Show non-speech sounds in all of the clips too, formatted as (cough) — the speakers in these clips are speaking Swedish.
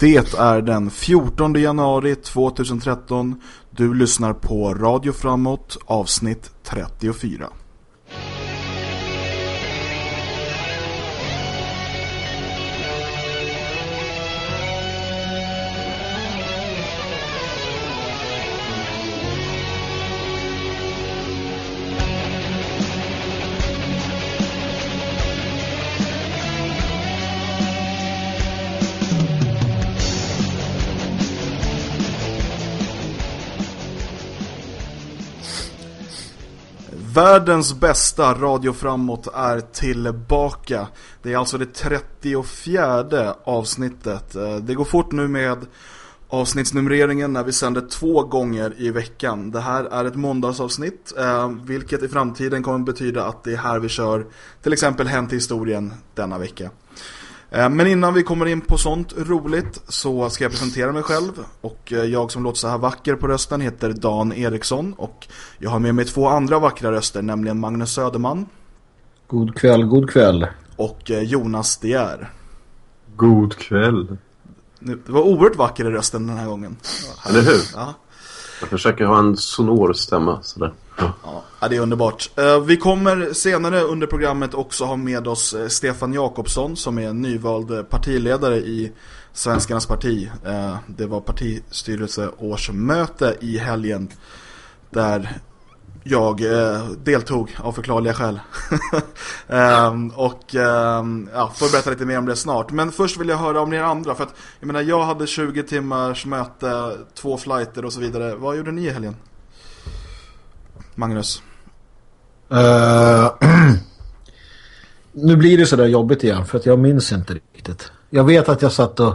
Det är den 14 januari 2013. Du lyssnar på Radio Framåt, avsnitt 34. Världens bästa Radio Framåt är tillbaka. Det är alltså det 34 avsnittet. Eh, det går fort nu med avsnittsnumreringen när vi sänder två gånger i veckan. Det här är ett måndagsavsnitt, eh, vilket i framtiden kommer betyda att det är här vi kör till exempel Hänt historien denna vecka. Eh, men innan vi kommer in på sånt roligt så ska jag presentera mig själv och eh, jag som låter så här vacker på rösten heter Dan Eriksson och jag har med mig två andra vackra röster, nämligen Magnus Söderman. God kväll, god kväll. Och eh, Jonas Dier. God kväll. Det var oerhört vacker i rösten den här gången. Eller hur? Ja. Jag försöker ha en sonor stämma sådär. Ja, det är underbart. Eh, vi kommer senare under programmet också ha med oss eh, Stefan Jakobsson som är nyvald eh, partiledare i Svenskarnas parti. Det var partistyrelseårsmöte i helgen där jag deltog av förklarliga skäl. (laughs) Ehm, och ehm, ja, får berätta lite mer om det snart. Men först vill jag höra om er andra. För att jag menar, jag hade 20 timmars möte, två flighter och så vidare. Vad gjorde ni i helgen? Magnus? Uh, (clears throat) nu blir det sådär jobbigt igen för att jag minns inte riktigt. Jag vet att jag satt och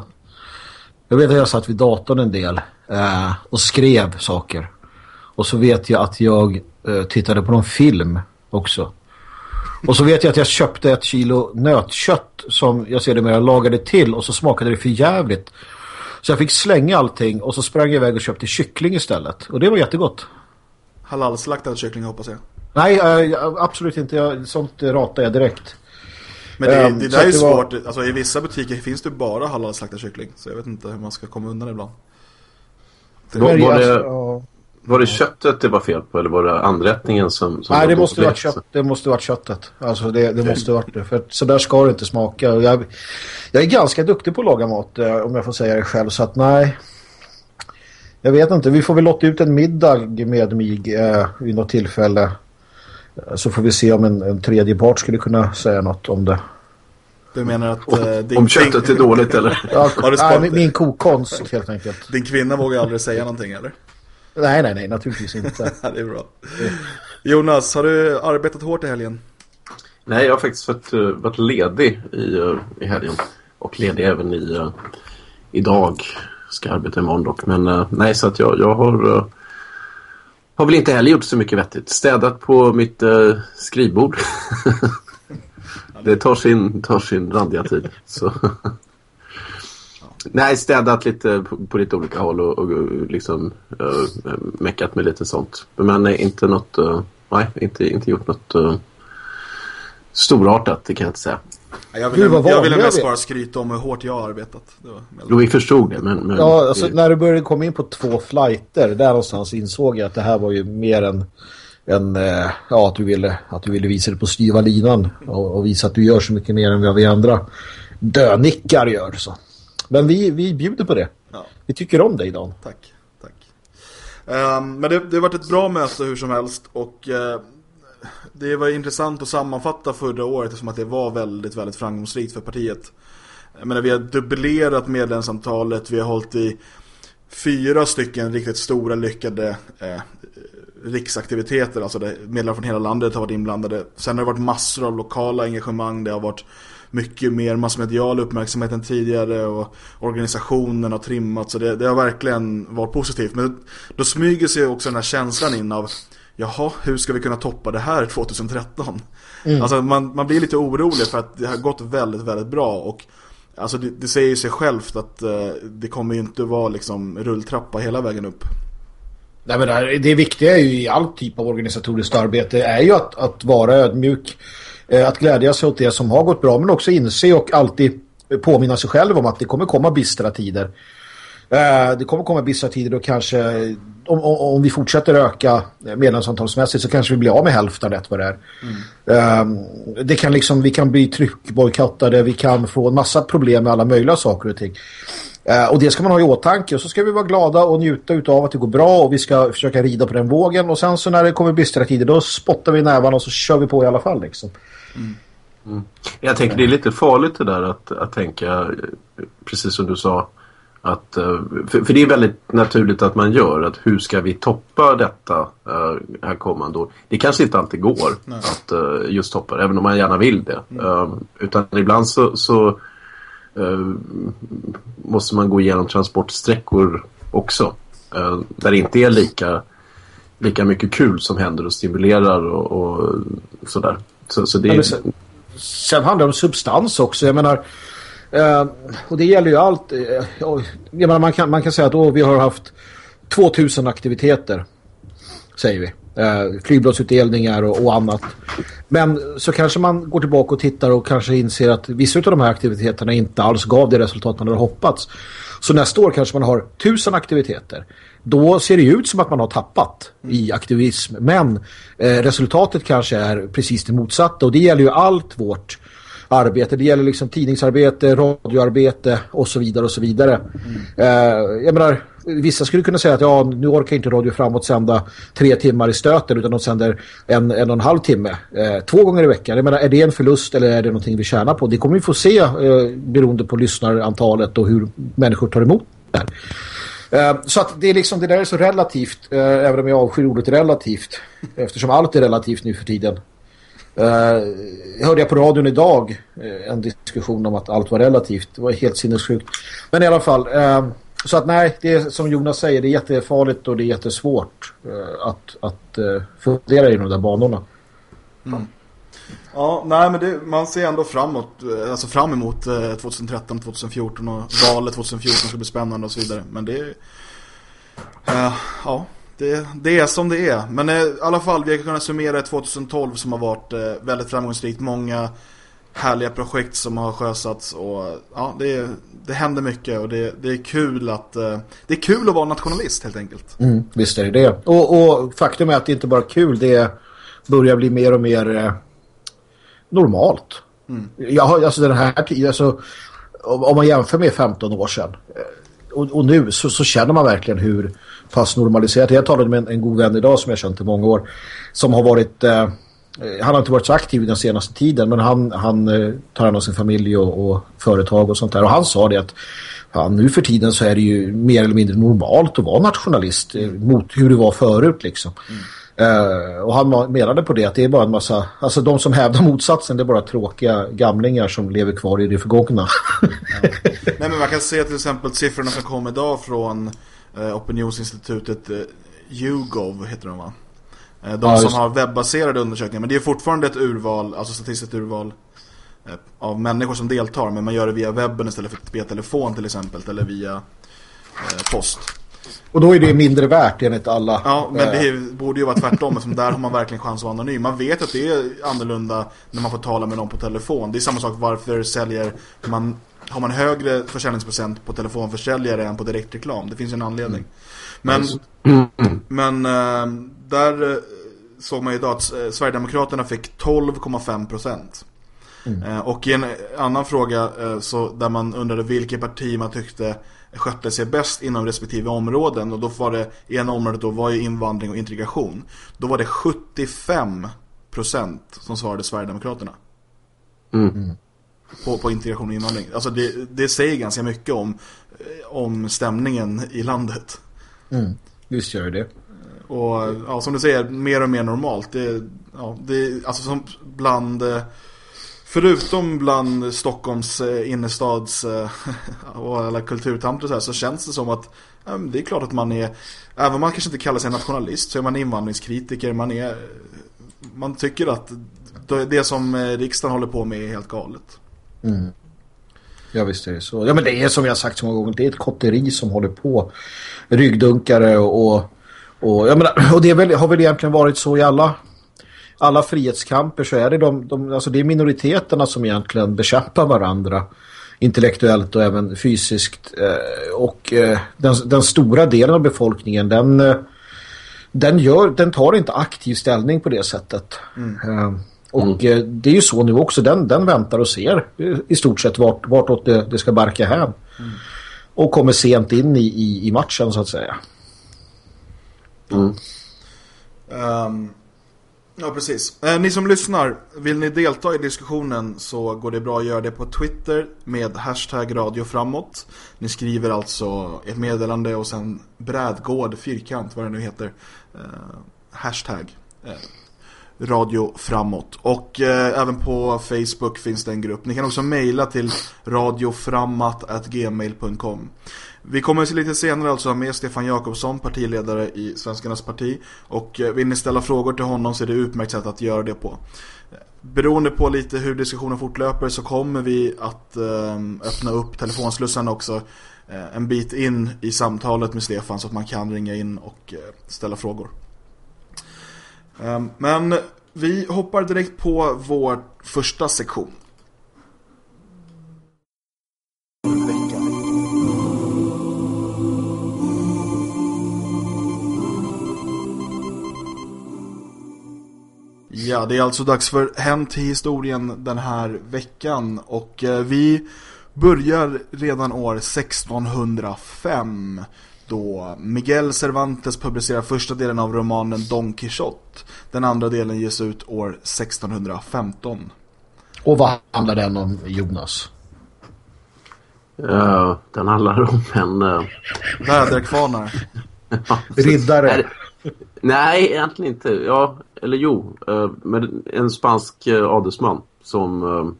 jag vet att jag satt vid datorn en del uh, och skrev saker. Och så vet jag att jag uh, tittade på någon film också. Och så vet jag att jag köpte ett kilo nötkött som jag ser det mer lagade till och så smakade det för jävligt. Så jag fick slänga allting och så sprang jag iväg och köpte kyckling istället. Och det var jättegott halalslaktad kyckling hoppas jag. Nej, äh, absolut inte. Jag, sånt ratar jag direkt. Men det, um, det där är ju svårt. Var... Alltså, I vissa butiker finns det bara halalslaktad kyckling. Så jag vet inte hur man ska komma undan ibland. Det var, var, det, var det köttet det var fel på eller var det anrättningen som, som Nej, det måste, varit kött, det måste varit köttet. Alltså det, det måste varit det. För så där ska det inte smaka. Jag, jag är ganska duktig på att laga mat eh, om jag får säga det själv. Så att nej, jag vet inte, vi får väl låta ut en middag med mig eh, vid något tillfälle. Eh, så får vi se om en, en tredje part skulle kunna säga något om det. Du menar att... Eh, din, om köttet är dåligt eller? Ja, nej, min, min kokonst helt enkelt. Din kvinna vågar aldrig säga någonting eller? Nej, nej, nej, naturligtvis inte. (laughs) det är bra. Jonas, har du arbetat hårt i helgen? Nej, jag har faktiskt varit, uh, varit ledig i, uh, i helgen. Och ledig även i, uh, idag ska arbeta imorgon dock. Men uh, nej, så att jag, jag har, uh, har väl inte heller gjort så mycket vettigt. Städat på mitt uh, skrivbord. (laughs) det tar sin, tar sin randiga tid. Så. (laughs) Nej, städat lite på, på lite olika håll och, och liksom uh, meckat med lite sånt. Men nej, inte något, uh, nej, inte, inte gjort något uh, storartat, det kan jag inte säga. Jag ville, Gud, jag ville mest bara skryta om hur hårt jag har arbetat. jo, vi förstod det. Men, men ja, alltså, när du började komma in på två flighter, där någonstans insåg jag att det här var ju mer än, än eh, ja, att, du ville, att du ville visa det på styva linan och, och, visa att du gör så mycket mer än vad vi andra dönickar gör. Så. Men vi, vi bjuder på det. Ja. Vi tycker om dig, Dan. Tack. tack. Um, men det, det har varit ett bra möte hur som helst och uh, det var intressant att sammanfatta förra året eftersom att det var väldigt, väldigt framgångsrikt för partiet. Jag menar, vi har dubblerat medlemsantalet, vi har hållit i fyra stycken riktigt stora lyckade eh, riksaktiviteter, alltså medlemmar från hela landet har varit inblandade. Sen har det varit massor av lokala engagemang, det har varit mycket mer massmedial uppmärksamhet än tidigare och organisationen har trimmat så det, det har verkligen varit positivt. Men då smyger sig också den här känslan in av jaha, hur ska vi kunna toppa det här 2013? Mm. Alltså man, man blir lite orolig för att det har gått väldigt, väldigt bra och alltså det, det säger sig självt att uh, det kommer ju inte vara liksom rulltrappa hela vägen upp. Nej, men det, här, det viktiga är ju i all typ av organisatoriskt arbete är ju att, att vara ödmjuk, eh, att glädja sig åt det som har gått bra men också inse och alltid påminna sig själv om att det kommer komma bistra tider. Eh, det kommer komma vissa tider då kanske om, om, vi fortsätter öka medlemsantalsmässigt så kanske vi blir av med hälften rätt vad det är. Mm. det kan liksom, vi kan bli tryckbojkottade, vi kan få en massa problem med alla möjliga saker och ting. Uh, och det ska man ha i åtanke och så ska vi vara glada och njuta av att det går bra och vi ska försöka rida på den vågen och sen så när det kommer bistra tider då spottar vi nävarna och så kör vi på i alla fall liksom. Mm. Mm. Jag tänker det är lite farligt det där att, att tänka precis som du sa att, eh, för, för, det är väldigt naturligt att man gör att hur ska vi toppa detta uh, här kommande år. Det kanske inte alltid går Nej. att uh, just toppa även om man gärna vill det. Mm. Uh, utan ibland så, så måste man gå igenom transportsträckor också. där det inte är lika, lika mycket kul som händer och stimulerar och, och sådär. Så, så det är... sen, sen handlar det om substans också. Jag menar Eh, och det gäller ju allt. Eh, menar, man, kan, man kan säga att oh, vi har haft 2000 aktiviteter, säger vi. Eh, flygbladsutdelningar och, och, annat. Men så kanske man går tillbaka och tittar och kanske inser att vissa av de här aktiviteterna inte alls gav det resultat man hade hoppats. Så nästa år kanske man har 1000 aktiviteter. Då ser det ut som att man har tappat i aktivism. Men eh, resultatet kanske är precis det motsatta. Och det gäller ju allt vårt arbete. Det gäller liksom tidningsarbete, radioarbete och så vidare och så vidare. Mm. Eh, jag menar, vissa skulle kunna säga att ja, nu orkar inte Radio Framåt sända tre timmar i stöten utan de sänder en, en och en halv timme eh, två gånger i veckan. Jag menar, är det en förlust eller är det någonting vi tjänar på? Det kommer vi få se eh, beroende på lyssnarantalet och hur människor tar emot det här. Så att det, är liksom, det där är så relativt, även om jag avskyr ordet relativt, eftersom allt är relativt nu för tiden. Uh, hörde jag på radion idag uh, en diskussion om att allt var relativt. Det var helt sinnessjukt. Men i alla fall, uh, så att nej, det är som Jonas säger, det är jättefarligt och det är jättesvårt att, att fundera i de där banorna. Mm. Ja, nej men det, man ser ändå framåt, alltså fram emot 2013, 2014 och valet 2014 ska bli spännande och så vidare. Men det är, ja, det, det, är som det är. Men eh, i alla fall, vi har kunnat summera 2012 som har varit eh, väldigt framgångsrikt. Många härliga projekt som har sjösatts och ja, det, det händer mycket och det, det är kul att eh, det är kul att vara nationalist helt enkelt. Mm, visst är det det. Och, och, faktum är att det inte bara är kul, det börjar bli mer och mer eh, normalt. Mm. Jag, alltså den här alltså, om man jämför med 15 år sedan och, och nu så, så, känner man verkligen hur pass normaliserat. Jag talade med en, en god vän idag som jag känt i många år som har varit eh, han har inte varit så aktiv den senaste tiden men han, han eh, tar hand om sin familj och, och, företag och sånt där och han sa det att ja, nu för tiden så är det ju mer eller mindre normalt att vara nationalist eh, mot hur det var förut liksom. Mm. Uh, och han menade på det att det är bara en massa, alltså de som hävdar motsatsen det är bara tråkiga gamlingar som lever kvar i det förgångna. ja. Nej men man kan se till exempel siffrorna som kom idag från opinionsinstitutet uh, YouGov heter de va? Uh, de ja, som har webbaserade undersökningar men det är fortfarande ett urval, alltså statistiskt urval av människor som deltar men man gör det via webben istället för via telefon till exempel eller via post. Och då är det mindre värt enligt alla. Ja, men det eh. borde ju vara tvärtom. Eftersom där har man verkligen chans att vara anonym. Man vet att det är annorlunda när man får tala med någon på telefon. Det är samma sak varför säljer man har man högre försäljningsprocent på telefonförsäljare än på direktreklam. Det finns en anledning. Men, men äh, där äh, såg man ju idag att äh, Sverigedemokraterna fick 12,5 procent. Mm. Och i en annan fråga så där man undrade vilket parti man tyckte skötte sig bäst inom respektive områden och då var det i en område då var ju invandring och integration. Då var det 75% som svarade Sverigedemokraterna. Mm. På, på integration och invandring. Alltså det, det säger ganska mycket om, eh, om stämningen i landet. Mm. Visst gör det. Och ja, som du säger, mer och mer normalt. Det, ja, det alltså som bland eh, Förutom bland Stockholms eh, innerstads (laughs) och alla kulturtanter så, här, så känns det som att det är klart att man är, även om man kanske inte kallar sig nationalist så är man invandringskritiker. Man, är, man tycker att det som riksdagen håller på med är helt galet. Mm. Ja visst är det så. Ja men det är som jag sagt så många gånger, det är ett kotteri som håller på. Ryggdunkare och, och, jag menar, och det väl, har väl egentligen varit så i alla alla frihetskamper så är det de, de alltså det är minoriteterna som egentligen bekämpar varandra. intellektuellt och även fysiskt. Eh, och eh, den, den, stora delen av befolkningen den, eh, den, gör, den tar inte aktiv ställning på det sättet. Mm. Eh, och mm. det är ju så nu också. Den, den väntar och ser i stort sett vart, vartåt det, det ska barka hem. Mm. Och kommer sent in i, i, i matchen så att säga. Mm. Um, ja, precis. Eh, ni som lyssnar, vill ni delta i diskussionen så går det bra att göra det på Twitter med hashtag radio framåt. Ni skriver alltså ett meddelande och sen brädgård, fyrkant, vad det nu heter. Eh, hashtag eh, radio framåt. Och eh, även på Facebook finns det en grupp. Ni kan också mejla till radioframatgmail.com vi kommer lite senare alltså ha med Stefan Jakobsson, partiledare i Svenskarnas parti. Och eh, vill ni ställa frågor till honom så är det utmärkt sätt att göra det på. Beroende på lite hur diskussionen fortlöper så kommer vi att eh, öppna upp telefonslussen också eh, en bit in i samtalet med Stefan så att man kan ringa in och eh, ställa frågor. Ehm, men vi hoppar direkt på vår första sektion. Ja, det är alltså dags för Hänt i historien den här veckan och eh, vi börjar redan år 1605 då Miguel Cervantes publicerar första delen av romanen Don Quixote. Den andra delen ges ut år 1615. Och vad handlar den om, Jonas? Uh, den handlar om en... Uh... Väderkvarnar. (laughs) Riddare. Nej, egentligen inte. Ja, eller jo, uh, men en spansk adelsman som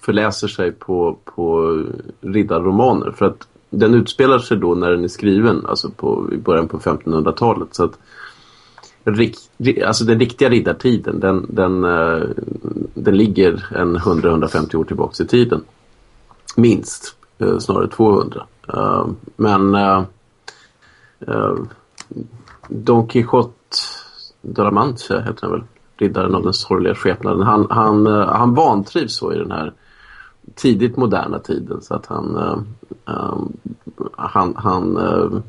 förläser sig på, på riddarromaner. För att den utspelar sig då när den är skriven, alltså på, i början på 1500-talet. Så att rik, alltså den riktiga riddartiden, den, den, eh, den ligger en 100-150 år tillbaka i tiden. Minst, eh, snarare 200. Eh, men Don Quixote de la Mancha heter han väl, riddaren av den sorgliga skepnaden. Han, han, han vantrivs så i den här tidigt moderna tiden så att han uh, han, han uh,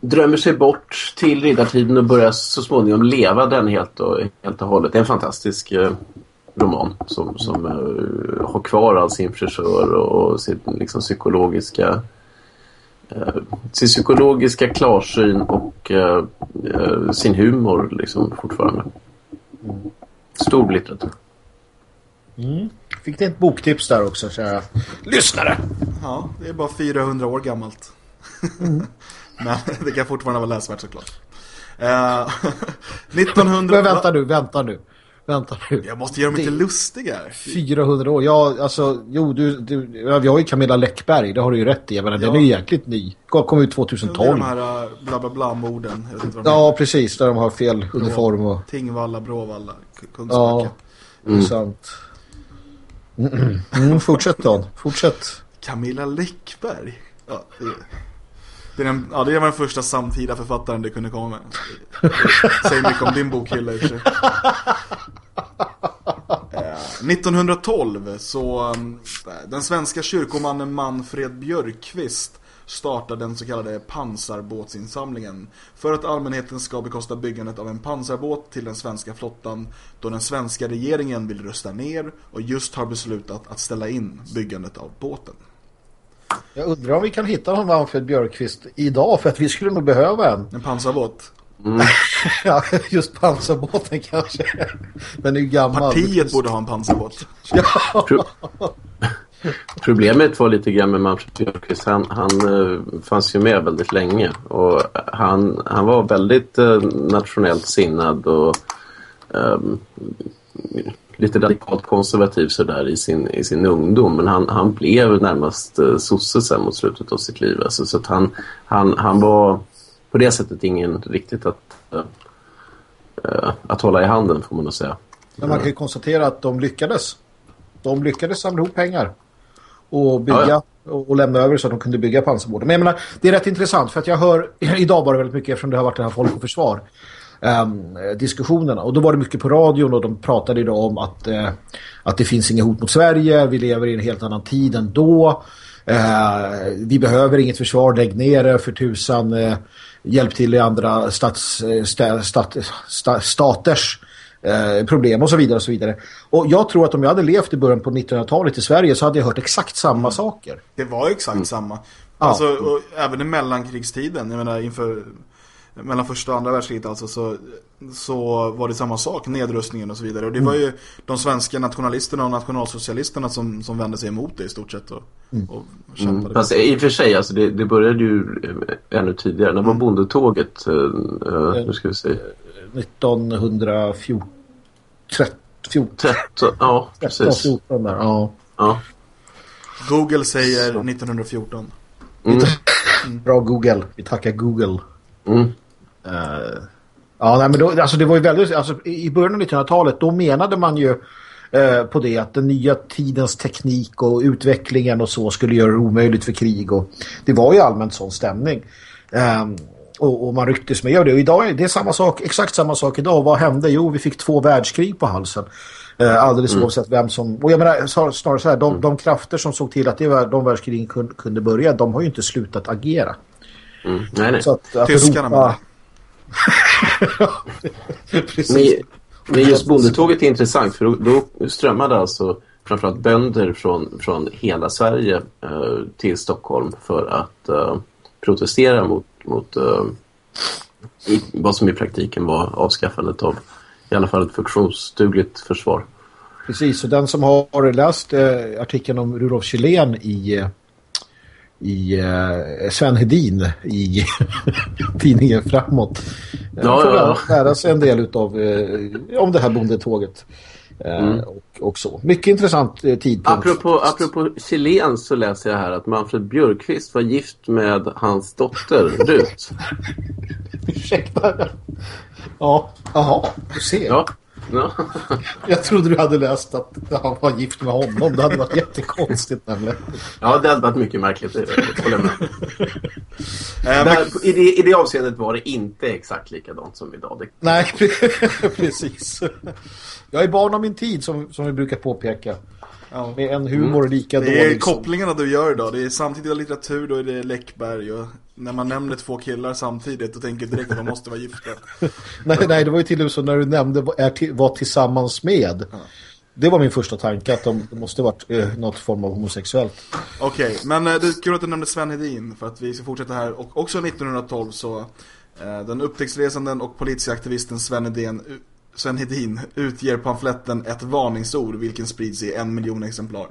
drömmer sig bort till riddartiden och börjar så småningom leva den helt och, helt och hållet. Det är en fantastisk uh, roman som, som har kvar all sin frisör och sin liksom, psykologiska sin psykologiska klarsyn och sin humor liksom fortfarande. Stor litteratur. Mm. Fick ni ett boktips där också, kära lyssnare? Ja, det är bara 400 år gammalt. Mm. (laughs) Men det kan fortfarande vara läsvärt såklart. (laughs) Uh, 1900... Men vänta nu, vänta nu. Vänta nu. Jag måste göra mig lite lustigare. 400 år. Ja, alltså, jo, du, du, vi har ju Camilla Läckberg, det har du ju rätt i. Jag menar, ja. den är ju jäkligt ny. Kom ut 2012. Det är de här uh, bla bla bla morden. Ja, precis. Där de har fel uniform. Och... Tingvalla, Bråvalla, Kungsbacka. Ja, mm. sant. Mm, mm, fortsätt då. Fortsätt. Camilla Läckberg. Ja, det, är den, ja, det var den första samtida författaren det kunde komma med. Säg mycket om din bokhylla i 1912 eh, så eh, den svenska kyrkomannen Manfred Björkqvist startar den så kallade pansarbåtsinsamlingen för att allmänheten ska bekosta byggandet av en pansarbåt till den svenska flottan då den svenska regeringen vill rösta ner och just har beslutat att ställa in byggandet av båten. Jag undrar om vi kan hitta någon Manfred Björkqvist idag för att vi skulle nog behöva en. En pansarbåt? Mm. (laughs) ja, just pansarbåten kanske. Men är ju gammal. Partiet borde ha en pansarbåt. ja. (laughs) Problemet var lite grann med Manfred Björkqvist. Han, han uh, fanns ju med väldigt länge. Och han, han var väldigt uh, nationellt sinnad och um, lite radikalt konservativ sådär i sin, i sin ungdom. Men han, han blev närmast uh, sosse sen mot slutet av sitt liv. Alltså, så att han, han, han var på det sättet ingen riktigt att, uh, att hålla i handen får man nog säga. Men man kan ju konstatera att de lyckades. De lyckades samla ihop pengar och bygga ja, ja. och lämna över så att de kunde bygga pansarbåtar. Men jag menar, det är rätt intressant för att jag hör, (clears throat) idag bara väldigt mycket eftersom det har varit det här Folk och Försvar, um, diskussionerna. Och då var det mycket på radion och de pratade då om att, uh, att det finns inget hot mot Sverige. Vi lever i en helt annan tid än då. Uh, vi behöver inget försvar, lägg ner det för tusan. Uh, hjälp till i andra stats, sta, stat, sta, staters problem och så vidare och så vidare. Och jag tror att om jag hade levt i början på 1900-talet i Sverige så hade jag hört exakt samma saker. Det var exakt mm. samma. Alltså, och även i mellankrigstiden, jag menar inför mellan första och andra världskriget alltså så, så var det samma sak, nedrustningen och så vidare. Och det mm. var ju de svenska nationalisterna och nationalsocialisterna som, som vände sig emot det i stort sett och, mm. och kämpade. Mm. Fast i och för sig, alltså det, det började ju ännu tidigare. När var mm. bondetåget? Uh, uh, nu ska vi se. 1914. 13, 13, ja, precis. 14 där, ja. ja. Google säger 1914. Mm. Bra Google. Vi tackar Google. Mm. Uh, ja, nej, men då, alltså det var ju väldigt, alltså, i början av 1900-talet då menade man ju uh, på det att den nya tidens teknik och utvecklingen och så skulle göra det omöjligt för krig och det var ju allmänt sån stämning. Um, och, och, man rycktes med det. Och idag är det samma sak, exakt samma sak idag. Vad hände? Jo, vi fick två världskrig på halsen. Eh, alldeles mm. oavsett vem som... Och jag menar snarare så här, de, mm. de krafter som såg till att det var, de världskrigen kunde, kunde börja, de har ju inte slutat agera. Mm. Nej, nej. Så att, att Tyskarna ropa... (laughs) men, men just bondetåget är intressant för då, då strömmade alltså framförallt bönder från, från hela Sverige eh, till Stockholm för att eh, protestera mot, mot eh, i, vad som i praktiken var avskaffandet av i alla fall ett funktionsdugligt försvar. Precis, och den som har läst eh, artikeln om Rudolf Kjellén i, eh, i eh, Sven Hedin i (laughs) tidningen Framåt ja, får ja, lära sig en del av eh, om det här bondetåget. Eh, mm. och, och, så. Mycket intressant eh, tidpunkt. Apropå, apropå Chilen så läser jag här att Manfred Björkqvist var gift med hans dotter (laughs) Rut. Ursäkta. Ja, jaha, du ser. Ja. Ja. (laughs) Jag trodde du hade läst att han var gift med honom. Det hade varit jättekonstigt nämligen. Ja, det hade varit mycket märkligt. Där, (laughs) i, det, I det avseendet var det inte exakt likadant som idag. Det... Nej, (laughs) precis. Jag är barn av min tid som, som vi brukar påpeka. Ja. Med en humor mm. lika dålig. Det är kopplingarna du gör idag. Det är samtida litteratur, då är det Läckberg. Och när man nämner två killar samtidigt då tänker direkt att de måste vara gifta. (laughs) nej, nej, det var ju till och med så när du nämnde är var tillsammans med. Ja. Det var min första tanke att de måste varit eh, något form av homosexuellt. Okej, okay, men eh, det är kul att du nämnde Sven Hedin för att vi ska fortsätta här. Och också 1912 så eh, den upptäcktsresanden och politiska aktivisten Sven Hedin Sven Hedin utger pamfletten Ett varningsord vilken sprids i en miljon exemplar.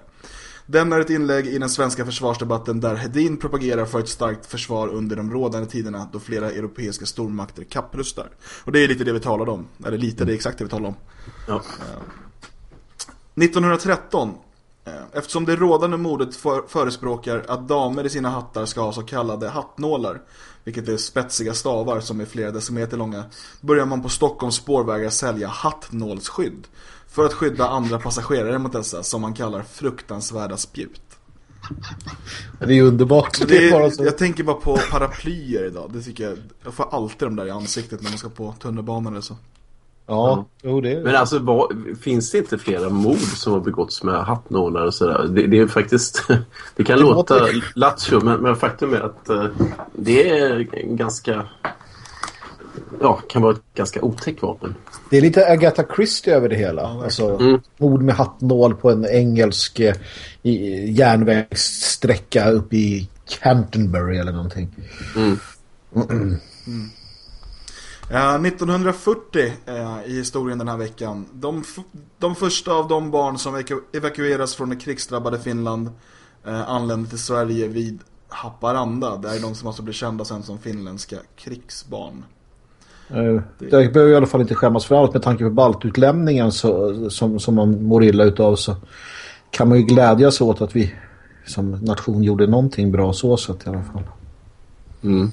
Den är ett inlägg i den svenska försvarsdebatten där Hedin propagerar för ett starkt försvar under de rådande tiderna då flera europeiska stormakter kapprustar. Och det är lite det vi talade om. Eller lite, det är exakt det vi talade om. Ja. 1913 eh, Eftersom det rådande modet för, förespråkar att damer i sina hattar ska ha så kallade hattnålar vilket är spetsiga stavar som är flera decimeter långa, börjar man på Stockholms spårvägar sälja hattnålsskydd för att skydda andra passagerare mot dessa som man kallar fruktansvärda spjut. Det är underbart. Det är, jag tänker bara på paraplyer idag. Det tycker jag, jag får alltid de där i ansiktet när man ska på tunnelbanan eller så. Ja, jo det är Men alltså, vad, finns det inte flera mord som har begåtts med hattnålar och sådär? Det, det är faktiskt... (laughs) Det kan det låta lattjo, men, men faktum är att uh, det är ganska... Ja, kan vara ett ganska otäckt vapen. Det är lite Agatha Christie över det hela. Ja, alltså, mm. mord med hattnål på en engelsk eh, järnvägssträcka uppe i Canterbury eller någonting. Mm. Mm. Ja, 1940 eh, i historien den här veckan. De, de första av de barn som evakueras från det krigsdrabbade Finland eh, anlände till Sverige vid Haparanda. Det är de som alltså blir kända sen som finländska krigsbarn. Uh, det behöver i alla fall inte skämmas för allt med tanke på baltutlämningen så, som, som man mår illa utav så kan man ju glädjas åt att vi som nation gjorde någonting bra så sätt i alla fall. Mm.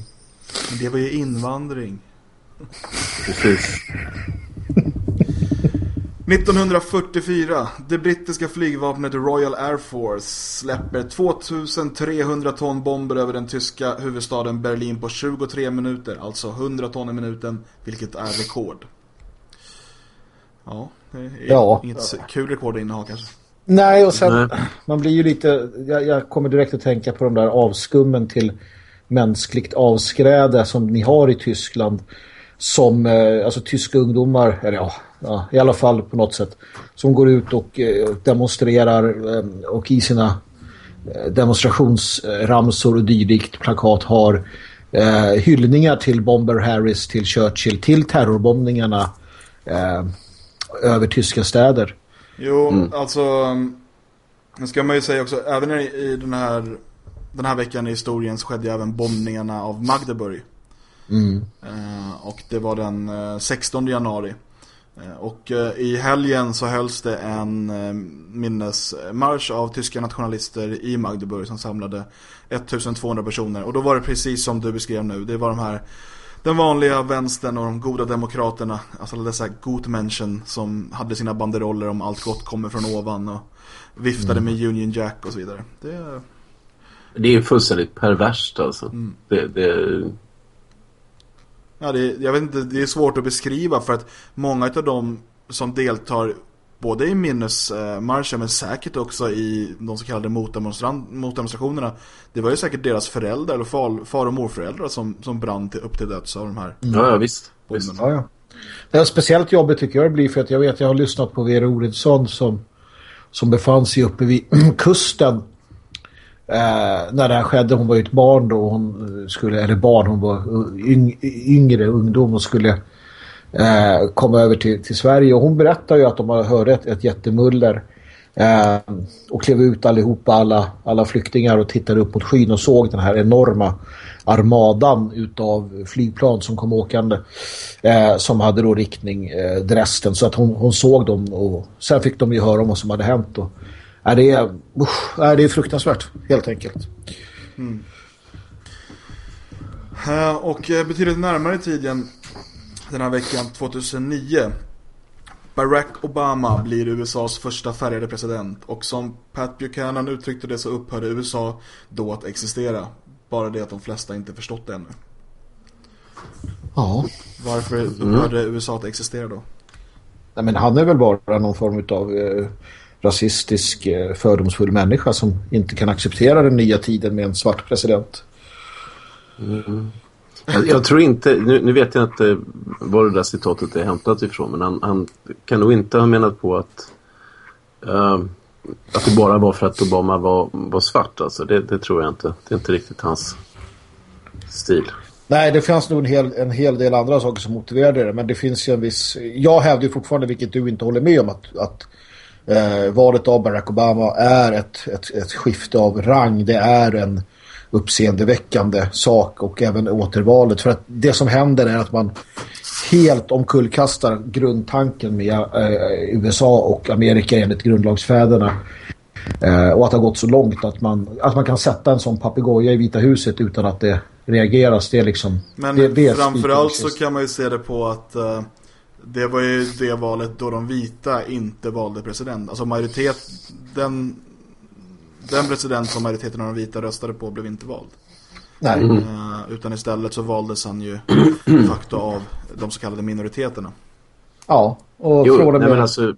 Det var ju invandring. Precis. 1944. Det brittiska flygvapnet Royal Air Force släpper 2300 ton bomber över den tyska huvudstaden Berlin på 23 minuter. Alltså 100 ton i minuten, vilket är rekord. Ja, det är Ja. inget kul rekord att inneha kanske. Nej, och sen Nej. man blir ju lite, jag, jag kommer direkt att tänka på de där avskummen till mänskligt avskräde som ni har i Tyskland som eh, alltså tyska ungdomar, eller ja, ja, i alla fall på något sätt, som går ut och eh, demonstrerar eh, och i sina demonstrationsramsor och dylikt plakat har eh, hyllningar till Bomber Harris, till Churchill, till terrorbombningarna eh, över tyska städer. Jo, alltså Nu ska man ju säga också Även i, i den här Den här veckan i historien så skedde ju även bombningarna av Magdeburg Mm. eh, Och det var den eh, 16 januari eh, Och eh, i helgen så hölls det en eh, minnesmarsch av tyska nationalister i Magdeburg som samlade 1200 personer Och då var det precis som du beskrev nu Det var de här den vanliga vänstern och de goda demokraterna, alltså alla dessa Gutmenschen som hade sina banderoller om allt gott kommer från ovan och viftade med Union Jack och så vidare. Det, Det är ju fullständigt perverst alltså. Mm. Det, det, ja, det, jag vet inte, det är svårt att beskriva för att många av dem som deltar både i minnesmarscher men säkert också i de så kallade motdemonstrationerna. Det var ju säkert deras föräldrar eller far, far och morföräldrar som, som brann till, upp till döds av de här ja, ja, visst. visst. Ja, ja. Det är speciellt jobbigt tycker jag det blir för att jag vet jag har lyssnat på Vera Oridsson som, som befann sig uppe vid (clears throat) kusten eh, när det här skedde. Hon var ju ett barn då, hon skulle, eller barn, hon var yng, yngre ungdom och skulle eh, komma över till, till Sverige. Och hon berättar ju att de har hört ett, ett jättemuller eh, och klev ut allihopa, alla, alla flyktingar och tittade upp mot skyn och såg den här enorma armadan utav flygplan som kom åkande eh, som hade då riktning eh, Dresden så att hon, hon såg dem och sen fick de ju höra om vad som hade hänt och är det, är, usch, är det är fruktansvärt helt enkelt. Eh, Och eh, betydligt närmare tiden den här veckan 2009 Barack Obama blir USAs första färgade president och som Pat Buchanan uttryckte det så upphörde USA då att existera. Bara det att de flesta inte förstått det ännu. Ja. Varför upphörde USA att existera då? Nej, men han är väl bara någon form av eh, rasistisk eh, fördomsfull människa som inte kan acceptera den nya tiden med en svart president. Jag, jag tror inte, nu, nu vet jag inte var det där citatet är hämtat ifrån men han, han kan nog inte ha menat på att eh, att det bara var för att Obama var, var svart alltså. Det, det tror jag inte. Det är inte riktigt hans stil. Nej, det fanns nog en hel, en hel del andra saker som motiverade det. Men det finns ju en viss... Jag hävdar ju fortfarande, vilket du inte håller med om, att, att eh, valet av Barack Obama är ett, ett, ett skifte av rang. Det är en uppseendeväckande sak och även återvalet. För att det som händer är att man helt omkullkastar grundtanken med eh, USA och Amerika enligt grundlagsfäderna. Eh, och att det har gått så långt att man, att man kan sätta en sån papegoja i Vita huset utan att det reageras. Det är liksom... Men det, det framförallt så kan man ju se det på att eh, det var ju det valet då de vita inte valde president. Alltså majoritet, den, den president som majoriteten av de vita röstade på blev inte vald. Nej. Eh, utan istället så valdes han ju (clears throat) facto av de så kallade minoriteterna. Ja, och Jo, frågan nej, men alltså,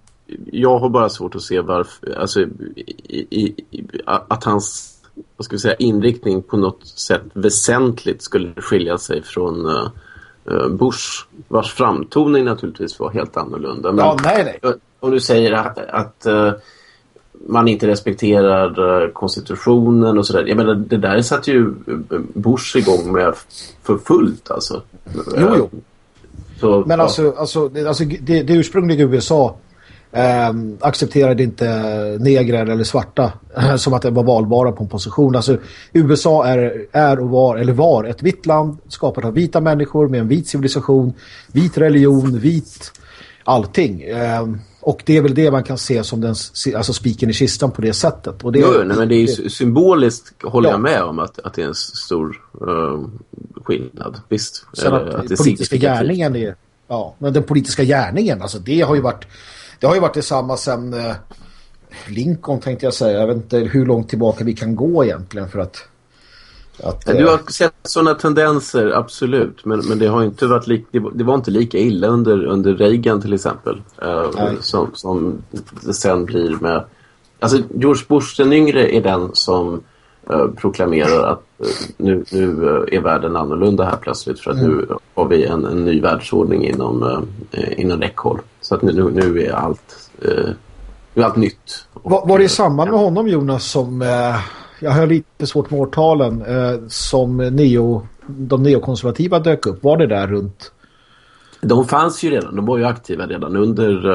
jag har bara svårt att se varför, alltså, i, i, i, att hans vad ska vi säga, inriktning på något sätt väsentligt skulle skilja sig från uh, uh, Bush, vars framtoning naturligtvis var helt annorlunda. Men Ja, nej, nej. om du säger att, att uh, man inte respekterar konstitutionen och sådär. Jag menar, det där satt ju Bush igång med för fullt alltså. Jo, jo. Så, Men ja. alltså, alltså, det, alltså det, det ursprungliga USA ehm, accepterade inte negrer eller svarta (laughs) som att det var valbara på en position. Alltså, USA är, är och var, eller var ett vitt land skapat av vita människor med en vit civilisation, vit religion, vit allting. Ehm, och det är väl det man kan se som den alltså spiken i kistan på det sättet. Och det, Jo, nej, men det är sy- symboliskt håller Ja. jag med om att, att det är en stor uh, skillnad. Visst. Sen Eller att, det politiska gärningen är... Ja, men den politiska gärningen, alltså det har ju varit det har ju varit detsamma sen eh, Lincoln tänkte jag säga. Jag vet inte hur långt tillbaka vi kan gå egentligen för att... att du har sett sådana tendenser, absolut. Men, men det har inte varit li det, var inte lika illa under, under Reagan till exempel. Uh, som, som det sen blir med... Alltså George Bush den yngre är den som proklamerar att uh, nu, nu är världen annorlunda här plötsligt för att mm. nu har vi en, en ny världsordning inom, inom räckhåll. Så att nu, nu är allt det är allt nytt. Var, var det i samband med honom Jonas som eh, jag har lite svårt med årtalen eh, som neo, de neokonservativa dök upp? Var det där runt? De fanns ju redan, de var ju aktiva redan under,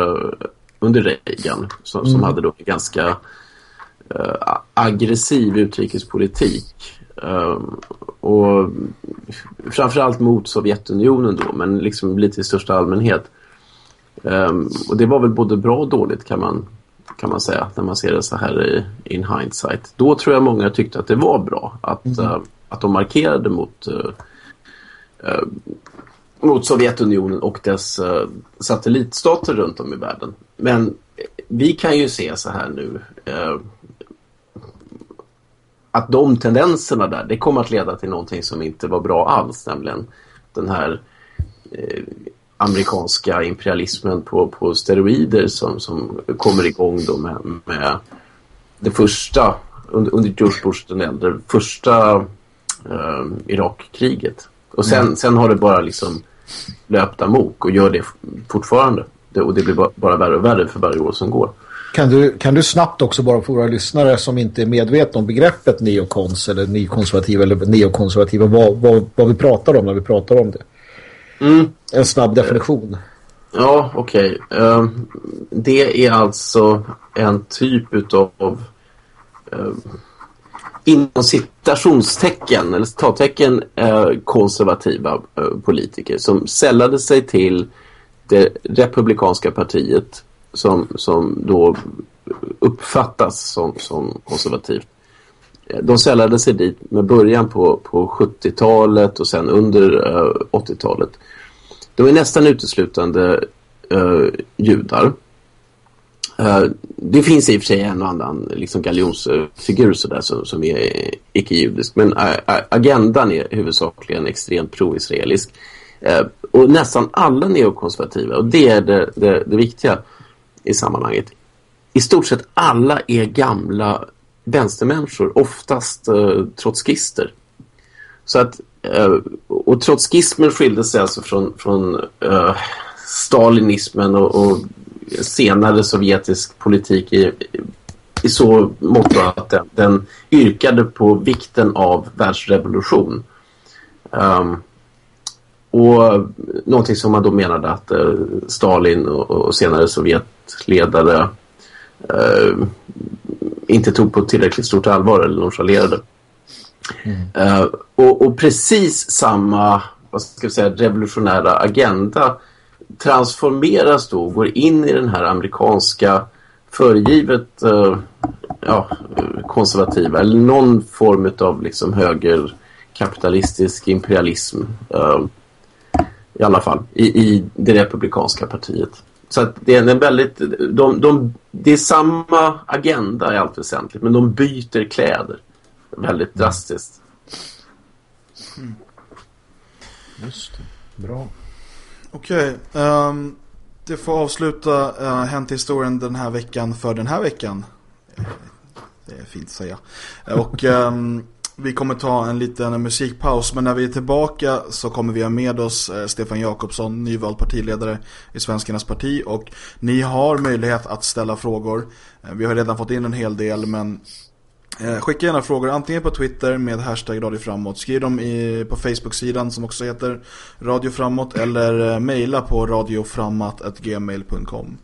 under Reagan som, mm. som hade då ganska aggressiv utrikespolitik. Uh, och framförallt mot Sovjetunionen då men liksom lite i största allmänhet. Um, och det var väl både bra och dåligt kan man kan man säga när man ser det så här i in hindsight. Då tror jag många tyckte att det var bra att, mm. uh, att de markerade mot uh, mot Sovjetunionen och dess satellitstater runt om i världen. Men vi kan ju se så här nu att de tendenserna där, det kommer att leda till någonting som inte var bra alls, nämligen den här amerikanska imperialismen på, på steroider som, som kommer igång då med, med det första, under, under George Bush den äldre, första eh, Irakkriget. Och sen, mm. sen har det bara liksom löpt amok och gör det fortfarande. Det, och det blir bara, bara värre och värre för varje år som går. Kan du, kan du snabbt också bara för våra lyssnare som inte är medvetna om begreppet neokons eller nykonservativa eller neokonservativa vad, vad, vad vi pratar om när vi pratar om det? Mm. En snabb definition. Ja, okej. Okay. Uh, ehm, det är alltså en typ utav uh, inom citationstecken eller citattecken uh, konservativa uh, politiker som sällade sig till det republikanska partiet som, som då uppfattas som, som konservativt. Eh, de sällade sig dit med början på, på 70-talet och sen under eh, 80-talet. De är nästan uteslutande uh, judar. Uh, det finns i och för sig en och annan liksom galjonsfigur sådär som, som är icke-judisk. Men uh, agendan är huvudsakligen extremt pro-israelisk. och nästan alla neokonservativa, och det är det, det, det viktiga i sammanhanget. I stort sett alla är gamla vänstermänniskor, oftast eh, trotskister. Så att eh, och trotskismen skilde sig alltså från, från eh, stalinismen och, och, senare sovjetisk politik i, i så mått att den, den yrkade på vikten av världsrevolution. Um, och någonting som man då menade att uh, Stalin och, och, senare Sovjetledare uh, inte tog på tillräckligt stort allvar eller nonchalerade. Uh, och, och, precis samma vad ska jag säga, revolutionära agenda transformeras då och går in i den här amerikanska föregivet uh, ja, konservativa eller någon form av liksom högerkapitalistisk imperialism uh, i alla fall i, i det republikanska partiet. Så att det är en väldigt de, de, det är samma agenda i allt väsentligt men de byter kläder väldigt drastiskt. Mm. Just det. Bra. Okej. Okay, um, ehm, det får avsluta uh, Hänt historien den här veckan för den här veckan. Det är fint att säga. Och um, vi kommer ta en liten musikpaus men när vi är tillbaka så kommer vi ha med oss eh, Stefan Jakobsson, nyvald partiledare i Svenskarnas parti och ni har möjlighet att ställa frågor. Eh, vi har redan fått in en hel del men eh, skicka gärna frågor antingen på Twitter med hashtag Radio Framåt. Skriv dem i, på Facebook-sidan som också heter Radio Framåt eller mejla på radioframåt.gmail.com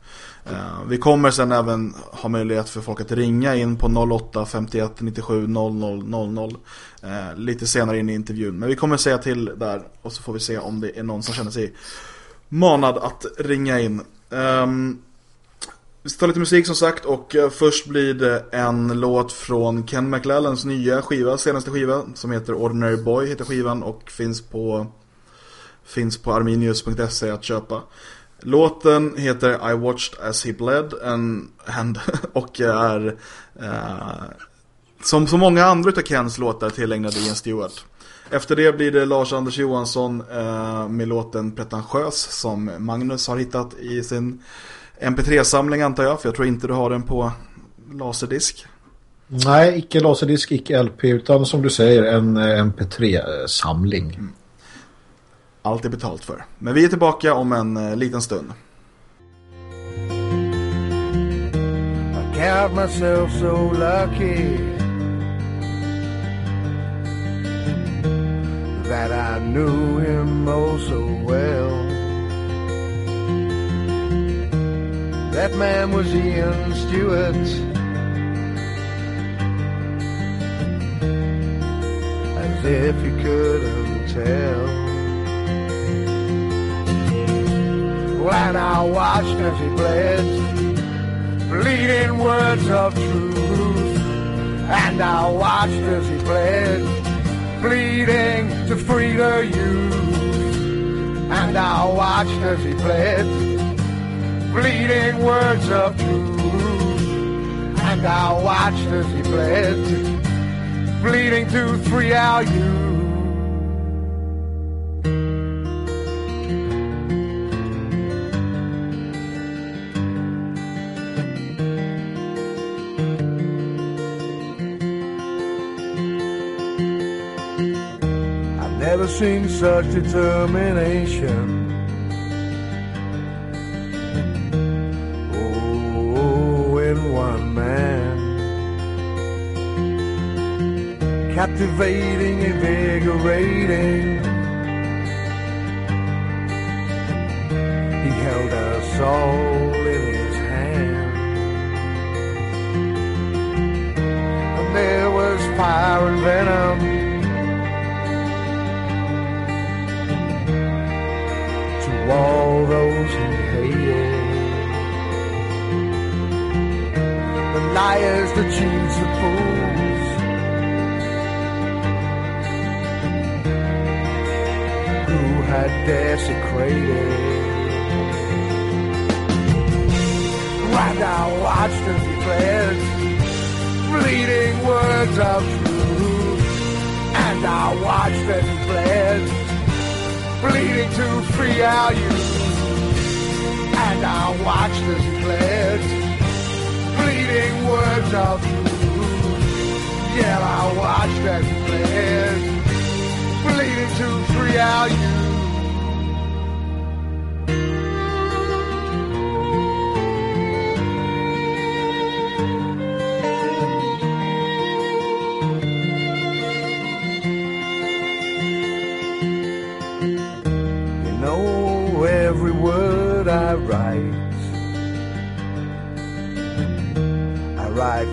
Eh, vi kommer sen även ha möjlighet för folk att ringa in på 08 51 97 00 00 lite senare in i intervjun. Men vi kommer säga till där och så får vi se om det är någon som känner sig manad att ringa in. Um, vi ska ta lite musik som sagt och eh, först blir det en låt från Ken McLellans nya skiva, senaste skiva som heter Ordinary Boy heter skivan och finns på finns på arminius.se att köpa. Låten heter I watched as he bled and, and, (laughs) och är uh, som så många andra av Kens låtar tillägnade Ian Stewart. Efter det blir det Lars-Anders Johansson uh, med låten Pretentiös som Magnus har hittat i sin MP3-samling antar jag, för jag tror inte du har den på laserdisk. Nej, icke laserdisk, icke LP, utan som du säger en MP3-samling. Mm. Allt är betalt för. Men vi är tillbaka om en eh, liten stund. I count myself so lucky That I knew him oh so well That man was Ian Stewart. As if you couldn't tell. When I watched as he bled, bleeding words of truth. And I watched as he bled, bleeding to free the youth. And I watched as he bled bleeding words of truth. And I watched as he bled, bleeding to free our youth. Never seen such determination oh, One man captivating, invigorating. He held us all in his hand. And there was fire and venom. All those he hated. The liars, the cheats, the fools. Who had desecrated. And I watched he fled, bleeding words of truth. And I watched he fled, bleeding to free our youth. And I as he fled, bleeding words of truth. Yeah, I watched as he bleeding to free our youth.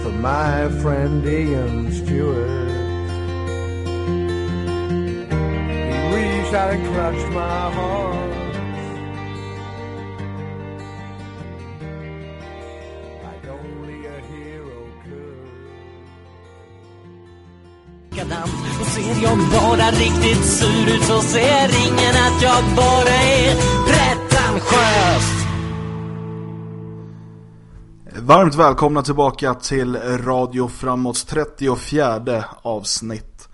For my friend Ian Stewart. He reached out and clutched my heart. Like only a hero could. Ser jag bara riktigt sur ut så ser ingen att jag bara är pretentiös Varmt välkomna tillbaka till Radio Framåts 34 avsnitt.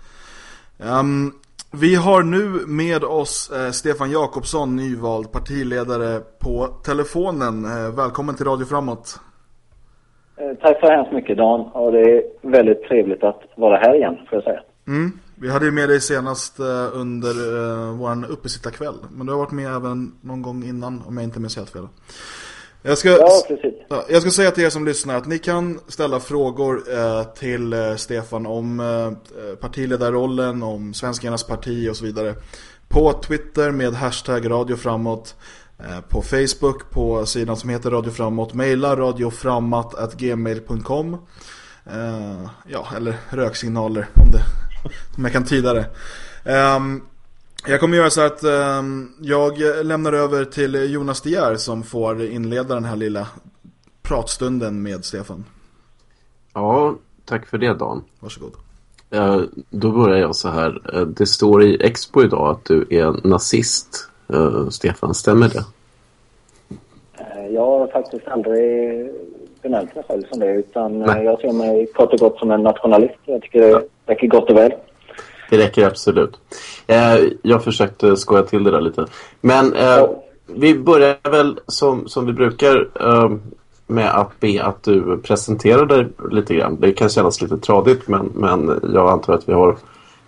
Um, vi har nu med oss eh, Stefan Jakobsson, nyvald partiledare på telefonen. Eh, välkommen till Radio Framåt. Eh, tack så hemskt mycket Dan och det är väldigt trevligt att vara här igen får jag säga. Mm. Vi hade ju med dig senast eh, under eh, vår uppesittarkväll. Men du har varit med även någon gång innan om jag inte minns helt fel. Jag ska, ja, precis. jag ska säga till er som lyssnar att ni kan ställa frågor eh, till eh, Stefan om eh, partiledarrollen, om Svenskarnas parti och så vidare. På Twitter med hashtag Radio Framåt. Eh, på Facebook på sidan som heter Radio Framåt. Maila radioframåt.gmail.com eh, Ja, eller röksignaler om, det, om jag kan tyda det. Um, jag kommer göra så att eh, jag lämnar över till Jonas Dier som får inleda den här lilla pratstunden med Stefan. Ja, tack för det Dan. Varsågod. Eh, då börjar jag så här. Eh, det står i Expo idag att du är nazist. Eh, Stefan, stämmer det? jag har faktiskt aldrig benämnt mig själv som det utan Nej. jag ser mig kort och gott som en nationalist. Jag tycker det räcker gott och väl. Det räcker absolut. Eh, jag försökte skoja till det där lite. Men eh, vi börjar väl som, som vi brukar eh, med att be att du presenterar dig lite grann. Det kan kännas lite tradigt men, men jag antar att vi har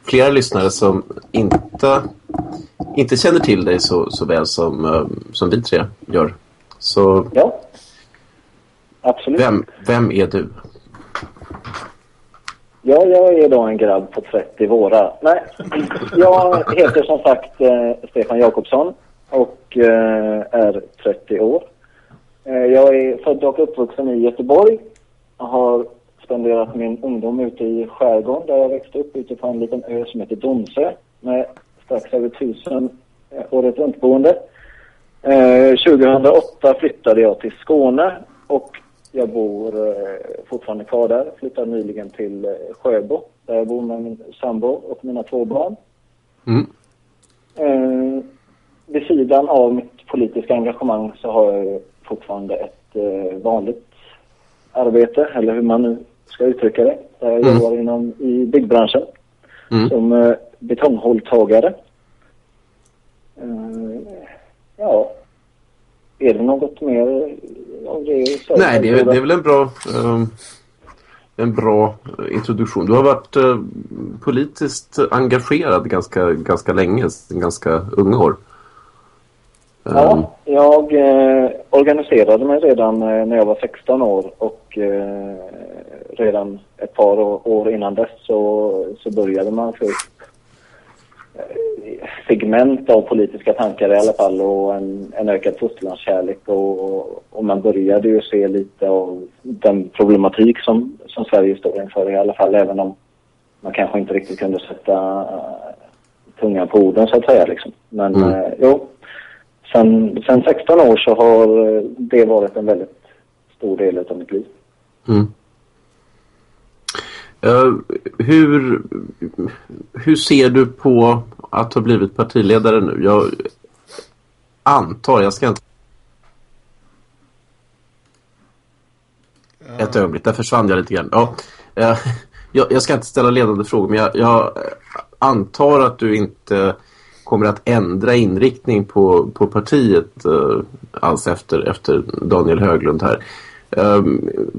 flera lyssnare som inte, inte känner till dig så, så väl som, eh, som vi tre gör. Så Ja, absolut. vem, vem är du? Ja, jag är då en grabb på 30 våra. Nej, jag heter som sagt eh, Stefan Jakobsson och eh, är 30 år. Eh, jag är född och uppvuxen i Göteborg. Jag har spenderat min ungdom ute i skärgården där jag växte upp ute på en liten ö som heter Domsö med strax över tusen eh, året runt-boende. Eh, 2008 flyttade jag till Skåne och jag bor eh, fortfarande kvar där. Flyttade nyligen till eh, Sjöbo där jag bor med min sambo och mina två barn. Mm. Eh, vid sidan av mitt politiska engagemang så har jag fortfarande ett eh, vanligt arbete, eller hur man nu ska uttrycka det. Där jag Mm. jobbar inom, i byggbranschen Mm. som eh, betonghålltagare. Eh, ja, är det något mer om det? Nej, det är, det är väl en bra, ehm, en bra eh, introduktion. Du har varit eh, politiskt engagerad ganska, ganska länge, ganska unga år. Ehm, Ja, jag eh, organiserade mig redan eh, när jag var 16 år och eh, redan ett par år, år innan dess så, så började man eh, segment av politiska tankar i alla fall och en, en ökad fosterlandskärlek och, och, och man började ju se lite av den problematik som, som Sverige står inför i alla fall även om man kanske inte riktigt kunde sätta eh, tungan på orden så att säga liksom. Men Mm. eh, jo, sen, sen 16 år så har eh, det varit en väldigt stor del av mitt liv. Mm. Eh, hur, hur ser du på att ha blivit partiledare nu? Jag antar, jag ska inte... Ett ögonblick, där försvann jag lite grann. Ja, eh, jag, jag ska inte ställa ledande frågor, men jag, jag antar att du inte kommer att ändra inriktning på, på partiet eh, alls efter, efter Daniel Höglund här.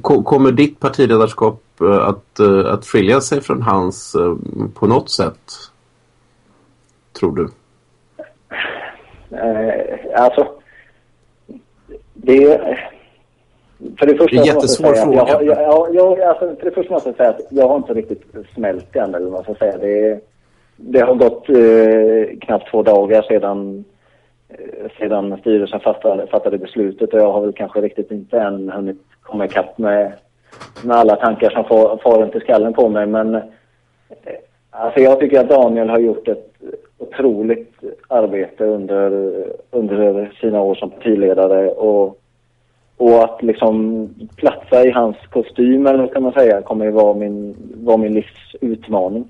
Ko- kommer ditt partiledarskap eh, att, eh, att skilja sig från hans eh, på något sätt? Tror du? Alltså, det... För det första Det är en måste jag jättesvår säga fråga. jag, jag, jag, alltså, för det första måste jag säga att jag har inte riktigt smält än, eller vad man ska säga. Det, det har gått eh, knappt två dagar sedan, sedan styrelsen fattade, fattade beslutet och jag har väl kanske riktigt inte än hunnit komma ikapp med, med alla tankar som far, far i skallen på mig. Men eh, Alltså jag tycker att Daniel har gjort ett otroligt arbete under, under sina år som partiledare och, och att liksom platsa i hans kostym eller kan man säga kommer ju vara min, vara min livs utmaning.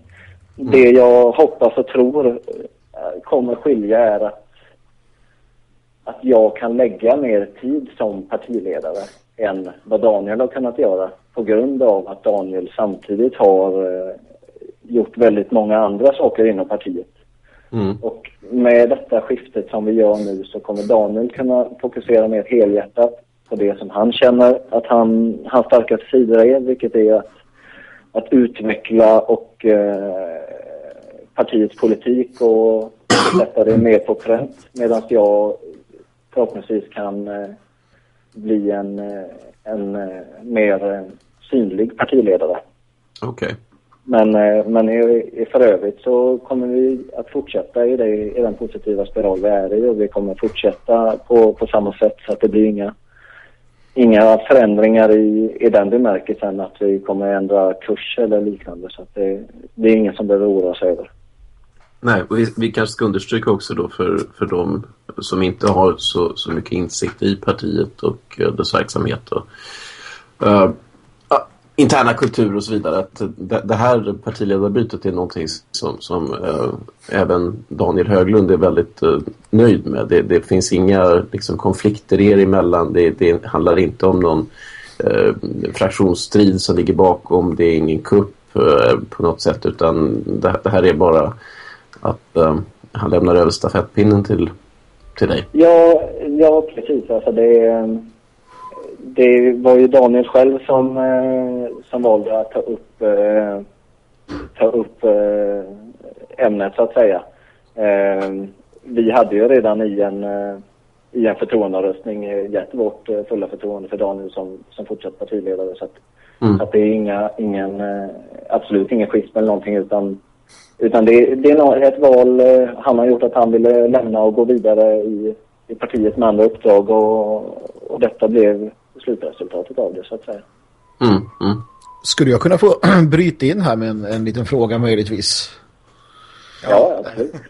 Det jag hoppas och tror eh, kommer skilja är att, att jag kan lägga mer tid som partiledare än vad Daniel har kunnat göra på grund av att Daniel samtidigt har eh, gjort väldigt många andra saker inom partiet. Mm. Och med detta skiftet som vi gör nu så kommer Daniel kunna fokusera mer helhjärtat på det som han känner att han, hans starkaste sidor är, vilket är att, att utveckla och eh, partiets politik och (clears throat) sätta det mer på pränt. Medan jag förhoppningsvis kan eh, bli en, eh, en eh, mer synlig partiledare. Okej. Men, eh, men i, i för övrigt så kommer vi att fortsätta i, det, i den positiva spiral vi är i och vi kommer fortsätta på, på samma sätt så att det blir inga, inga förändringar i, i den bemärkelsen att vi kommer ändra kurs eller liknande. Så att det, det är ingen som behöver oroa sig över. Nej, och vi, vi kanske ska understryka också då för, för de som inte har så, så mycket insikt i partiet och eh, dess verksamhet. Och, uh, interna kultur och så vidare. Att det, det här partiledarbytet är någonting som, som äh, även Daniel Höglund är väldigt äh, nöjd med. Det, det, finns inga liksom, konflikter er emellan. Det, det handlar inte om någon äh, fraktionsstrid som ligger bakom. Det är ingen kupp på något sätt utan det, det här är bara att han lämnar över stafettpinnen till, till dig. Ja, ja precis. Alltså det det var ju Daniel själv som, eh, som valde att ta upp, eh, ta upp eh, ämnet så att säga. vi hade ju redan i en, i en förtroendeomröstning gett vårt fulla förtroende för Daniel som, som fortsatt partiledare. Så att, mm. att det är inga, ingen, absolut ingen schism eller någonting utan, utan det, det är ett val han har gjort att han ville lämna och gå vidare i, i partiet med andra uppdrag och, och detta blev slutresultatet av det så att säga. Mm, mm. Skulle jag kunna få (clears throat) bryta in här med en, en liten fråga möjligtvis? Ja, absolut. (laughs)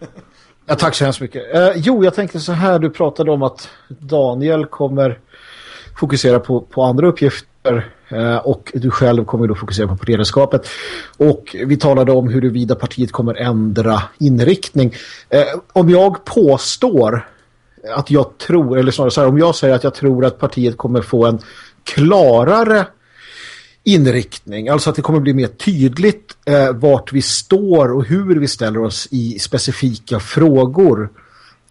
Ja, tack så hemskt mycket. Eh, jo, jag tänkte så här, du pratade om att Daniel kommer fokusera på, på andra uppgifter eh, Eh, och du själv kommer då fokusera på ledarskapet. Och vi talade om huruvida partiet kommer ändra inriktning. Eh, om jag påstår att jag tror, eller snarare så här, om jag säger att jag tror att partiet kommer få en klarare inriktning, alltså att det kommer bli mer tydligt eh, vart vi står och hur vi ställer oss i specifika frågor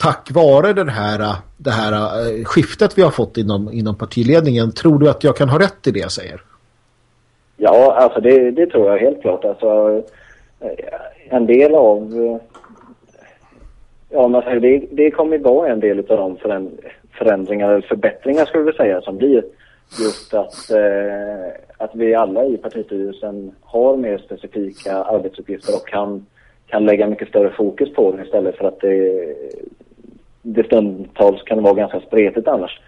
tack vare den här, det här eh, skiftet vi har fått inom, inom partiledningen. Tror du att jag kan ha rätt i det jag säger? Ja, alltså det, det tror jag helt klart. Alltså, eh, en del av eh, Ja, men det, det kommer vara en del av de förändringar eller förbättringar skulle vi säga som blir just att, eh, att vi alla i partistyrelsen har mer specifika arbetsuppgifter och kan, kan lägga mycket större fokus på det istället för att det, det stundtals kan vara ganska spretigt annars.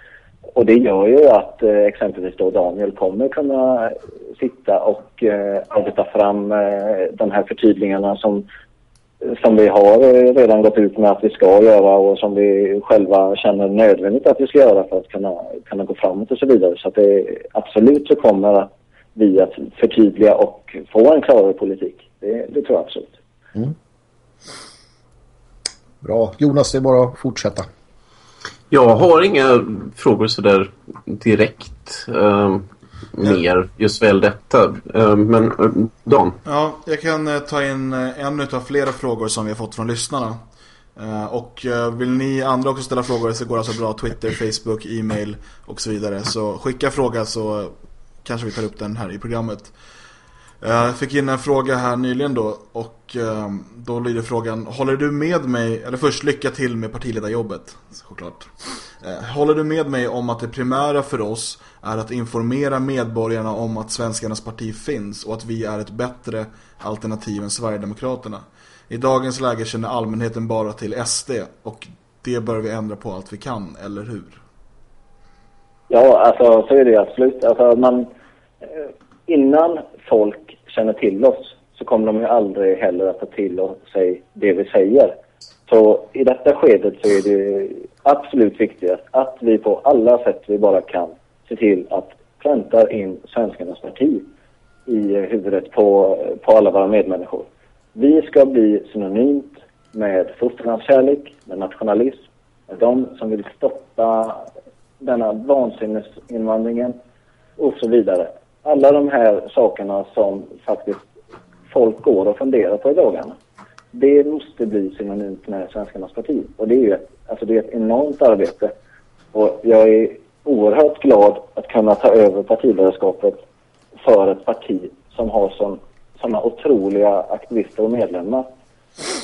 Och det gör ju att eh, exempelvis då Daniel kommer kunna sitta och eh, arbeta fram eh, de här förtydligandena som som vi har eh, redan gått ut med att vi ska göra och som vi själva känner nödvändigt att vi ska göra för att kunna, kunna gå framåt och så vidare. Så att det absolut så kommer vi att förtydliga och få en klarare politik. Det, det tror jag absolut. Mm. Bra. Jonas, det är bara att fortsätta. Jag har inga frågor sådär direkt. Uh, mer just väl detta. Eh, men eh, Dan? Ja, jag kan eh, ta in en av flera frågor som vi har fått från lyssnarna. Och vill ni andra också ställa frågor så går det alltså bra Twitter, (laughs) Facebook, e-mail och så vidare. Så skicka fråga så kanske vi tar upp den här i programmet. Eh, jag fick in en fråga här nyligen då och eh, då lyder frågan Håller du med mig, eller först lycka till med partiledarjobbet såklart. Eh, Håller du med mig om att det primära för oss är att informera medborgarna om att svenskarnas parti finns och att vi är ett bättre alternativ än Sverigedemokraterna. I dagens läge känner allmänheten bara till SD och det bör vi ändra på allt vi kan, eller hur? Ja, alltså så är det absolut. Alltså, man, innan folk känner till oss så kommer de ju aldrig heller att ta till sig det vi säger. Så i detta skedet så är det absolut viktigast att vi på alla sätt vi bara kan se till att pränta in svenskarnas parti i huvudet på, på alla våra medmänniskor. Vi ska bli synonymt med fosterlandskärlek, med nationalism, med de som vill stoppa denna vansinnesinvandringen och så vidare. Alla de här sakerna som faktiskt folk går och funderar på i dagarna. Det måste bli synonymt med svenskarnas parti. Och det är ju ett, alltså det är ett enormt arbete. Och jag är oerhört glad att kunna ta över partiledarskapet för ett parti som har sådana otroliga aktivister och medlemmar.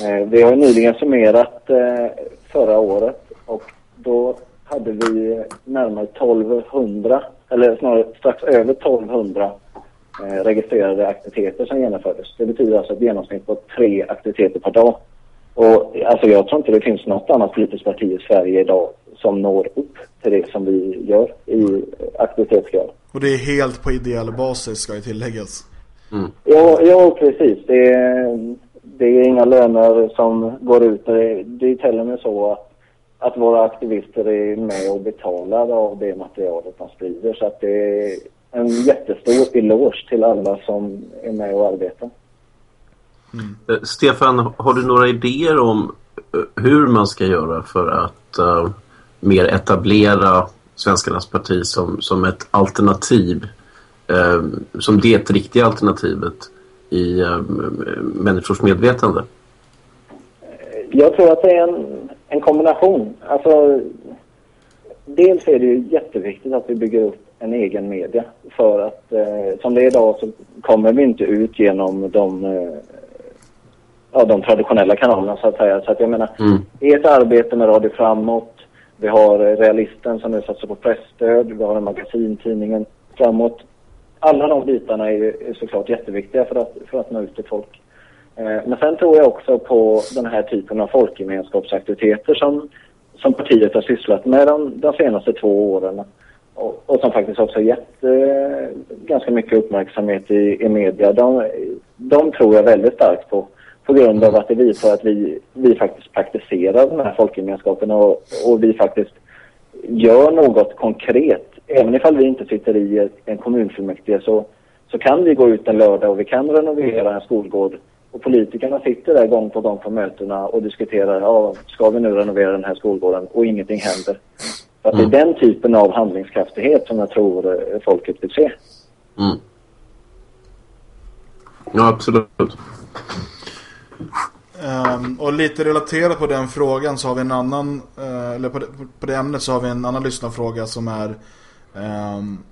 Eh, vi har nyligen summerat eh, förra året och då hade vi närmare 1200, eller snarare strax över 1200 eh, registrerade aktiviteter som genomfördes. Det betyder alltså ett genomsnitt på tre aktiviteter per dag. Och alltså jag tror inte det finns något annat politiskt parti i Sverige idag som når upp till det som vi gör i aktivitetsgrad. Och det är helt på ideell basis ska ju tilläggas. Mm. Ja, ja, precis. Det är, det är inga löner som går ut. Det, det är till och med så att, att våra aktivister är med och betalar av det materialet de sprider. Så att det, en jättestor eloge till alla som är med och arbetar. Mm. Stefan, har du några idéer om eh, hur man ska göra för att uh, mer etablera Svenskarnas parti som, som ett alternativ, uh, som det riktiga alternativet i uh, människors medvetande? Jag tror att det är en, en kombination. Alltså, dels är det ju jätteviktigt att vi bygger upp en egen media. För att eh, som det är idag så kommer vi inte ut genom de, eh, ja, de traditionella kanalerna så att säga. Så att jag menar, mm. i ett arbete med Radio Framåt, vi har Realisten som nu satsar på pressstöd, vi har en magasintidningen Framåt. Alla de bitarna är, är såklart jätteviktiga för att, för att nå ut till folk. Eh, men sen tror jag också på den här typen av folkgemenskapsaktiviteter som, som partiet har sysslat med de, de senaste två åren. Och, och som faktiskt också gett eh, ganska mycket uppmärksamhet i, i media. De, de tror jag väldigt starkt på. På grund av att det visar att vi, vi faktiskt praktiserar den här folkgemenskapen och, och vi faktiskt gör något konkret. Även ifall vi inte sitter i en kommunfullmäktige så, så kan vi gå ut en lördag och vi kan renovera en skolgård och politikerna sitter där gång på gång på mötena och diskuterar, ja, ska vi nu renovera den här skolgården? Och ingenting händer. Så att mm. det är den typen av handlingskraftighet som jag tror eh, folket vill se. Mm. Ja, absolut. Um, och lite relaterat på den frågan så har vi en annan, uh, eller på det, på det ämnet så har vi en annan lyssnarfråga som är um,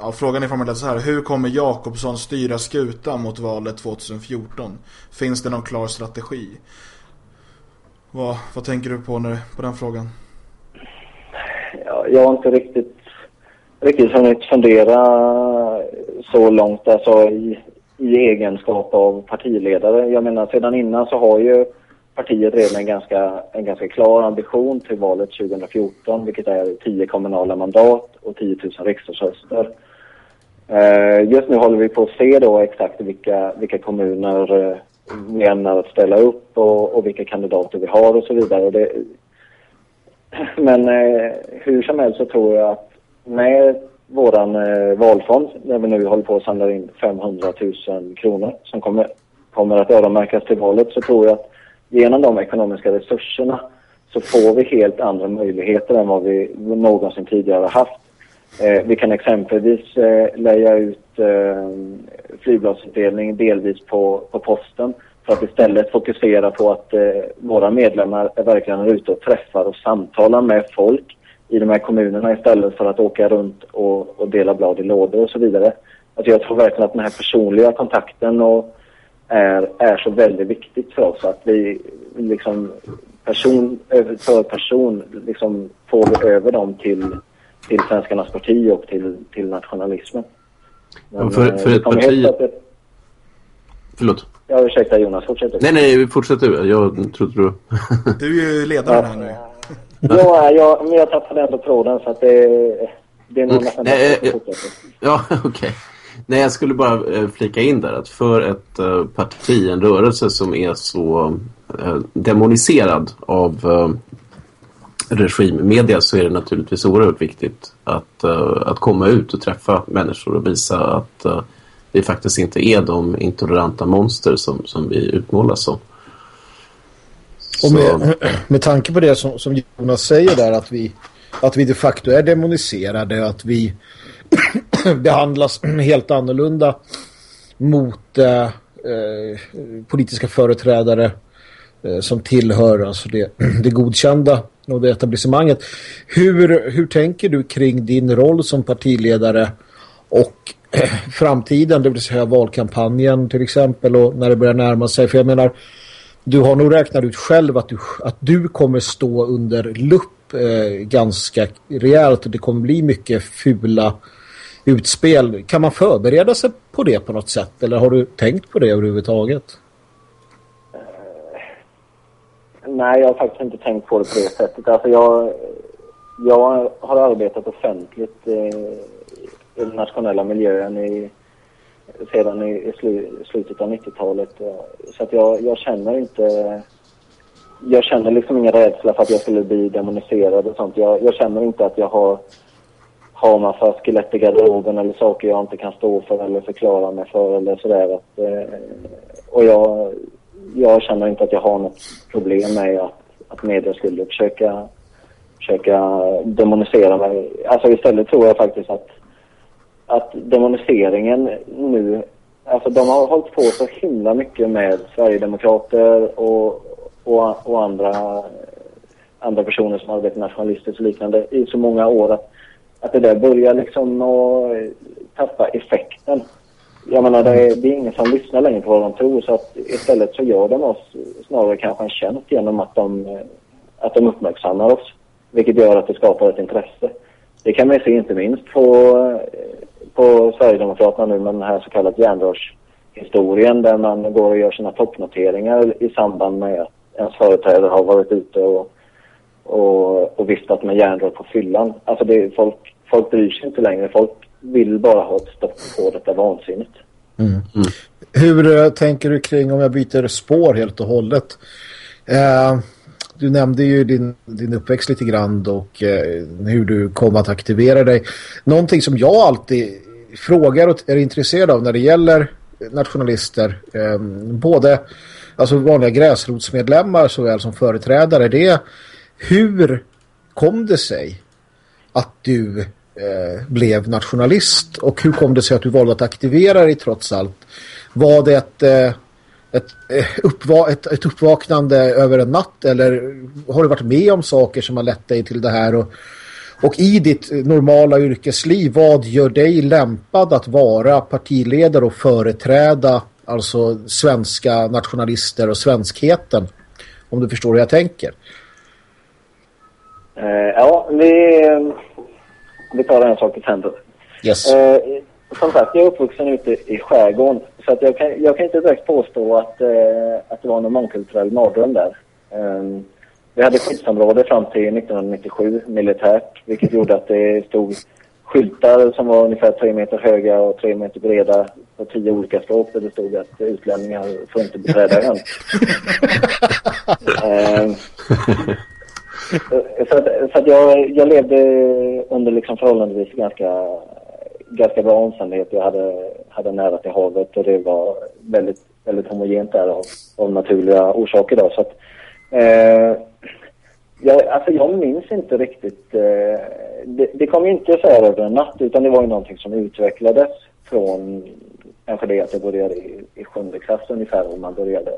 Ja, frågan är formulerad så här. Hur kommer Jakobsson styra skutan mot valet 2014? Finns det någon klar strategi? Vad, vad tänker du på när, på den frågan? Ja, jag har inte riktigt, riktigt hunnit fundera så långt alltså i, i egenskap av partiledare. Jag menar sedan innan så har ju partiet redan en ganska, en ganska klar ambition till valet 2014 vilket är 10 kommunala mandat och 10 000 riksdagsröster. Eh, just nu håller vi på att se då exakt vilka, vilka kommuner uh, vi ämnar att ställa upp och, och, vilka kandidater vi har och så vidare. Det, (clears throat) men eh, hur som helst så tror jag att med våran valfond där vi nu håller på att samla in 500 000 kronor som kommer, kommer att öronmärkas till valet så tror jag att genom de ekonomiska resurserna så får vi helt andra möjligheter än vad vi någonsin tidigare haft. Eh, vi kan exempelvis eh, lägga ut eh, flygbladsutdelning delvis på, på posten för att istället fokusera på att eh, våra medlemmar är verkligen ute och träffar och samtalar med folk i de här kommunerna istället för att åka runt och, och dela blad i lådor och så vidare. Alltså jag tror verkligen att den här personliga kontakten och är, är så väldigt viktigt för oss att vi liksom person för person liksom får vi över dem till, till Svenskarnas parti och till, till nationalismen. Men, för, för ett parti... Det... Förlåt. Ja, ursäkta Jonas, fortsätt. Nej, nej, fortsätt du. Jag trodde du... (laughs) du är ju ledaren här nu. ja, jag, men jag tappade ändå tråden så att det, det är nog mm. nästan nej, jag, Ja, (laughs) okej. Okay. Nej, jag skulle bara eh, flika in där att för ett eh, parti, en rörelse som är så eh, demoniserad av regimmedia så är det naturligtvis oerhört viktigt att, att komma ut och träffa människor och visa att vi faktiskt inte är de intoleranta monster som, som vi utmålas som. Och med, (clears throat) med tanke på det som, som Jonas säger där att vi, att vi de facto är demoniserade att vi (clears throat) (clears throat) behandlas (clears throat) helt annorlunda mot eh, eh, politiska företrädare eh, som tillhör alltså det, (clears throat) det godkända och det etablissemanget. Hur, hur tänker du kring din roll som partiledare och framtiden, det vill säga valkampanjen till exempel och när det börjar närma sig? För jag menar, du har nog räknat ut själv att du, att du kommer stå under lupp eh, ganska rejält och det kommer bli mycket fula utspel. Kan man förbereda sig på det på något sätt? Eller har du tänkt på det överhuvudtaget? Eh, nej, jag har faktiskt inte tänkt på det på det sättet. Alltså jag, jag har arbetat offentligt eh, i den nationella miljön i, sedan i, i slu, slutet av 90-talet. Så att jag, jag känner inte... Jag känner liksom ingen rädsla för att jag skulle bli demoniserad och sånt. Jag, jag känner inte att jag har har man för skelett i garderoben eller saker jag inte kan stå för eller förklara mig för eller sådär. Att, eh, och jag, jag känner inte att jag har något problem med att, att media skulle försöka, försöka demonisera mig. Alltså istället tror jag faktiskt att, att demoniseringen nu, alltså de har hållit på så himla mycket med Sverigedemokrater och, och, och andra, andra personer som arbetar nationalistiskt och liknande i så många år att att det där börjar liksom att eh, tappa effekten. Jag menar, det är, det är ingen som lyssnar längre på vad de tror så att istället så gör de oss snarare kanske en tjänst genom att de, eh, att de uppmärksammar oss. Vilket gör att det skapar ett intresse. Det kan man se inte minst på, eh, på Sverigedemokraterna nu med den här så kallade järnrörshistorien där man går och gör sina toppnoteringar i samband med att ens företrädare har varit ute och, och, och viftat med järnrör på fyllan. Alltså det folk folk bryr sig inte längre. Folk vill bara ha ett stopp på detta vansinnigt. Mm. Mm. Hur äh, tänker du kring om jag byter spår helt och hållet? Äh, du nämnde ju din, din uppväxt lite grann och äh, hur du kom att aktivera dig. Någonting som jag alltid frågar och är intresserad av när det gäller nationalister, både alltså vanliga gräsrotsmedlemmar såväl som företrädare, det är hur kom det sig att du eh, blev nationalist och hur kom det sig att du valde att aktivera dig trots allt? Var det ett, eh, ett, eh, uppva ett, ett uppvaknande över en natt eller har du varit med om saker som har lett dig till det här och, och i ditt normala yrkesliv, vad gör dig lämpad att vara partiledare och företräda alltså svenska nationalister och svenskheten? Om du förstår hur jag tänker. Uh, ja, vi vi tar en sak i sänder. Yes. Eh, som sagt, jag är uppvuxen ute i skärgården. Så att jag, kan, jag kan inte direkt påstå att, eh, att det var någon mångkulturell mardröm där. Eh, vi hade skyddsområde fram till 1997 militärt, vilket gjorde att det stod skyltar som var ungefär tre meter höga och tre meter breda på tio olika språk där det stod att utlänningar får inte beträda ön. (laughs) eh, Eh, så att, så att jag, jag levde under liksom förhållandevis ganska, ganska bra omständigheter. Jag hade, hade nära till havet och det var väldigt, väldigt homogent där av, av naturliga orsaker. Då. Så att, eh, jag, alltså jag minns inte riktigt. Eh, det, det kom inte så här över en natt utan det var ju någonting som utvecklades från kanske det att jag började i, i sjunde klass ungefär och man började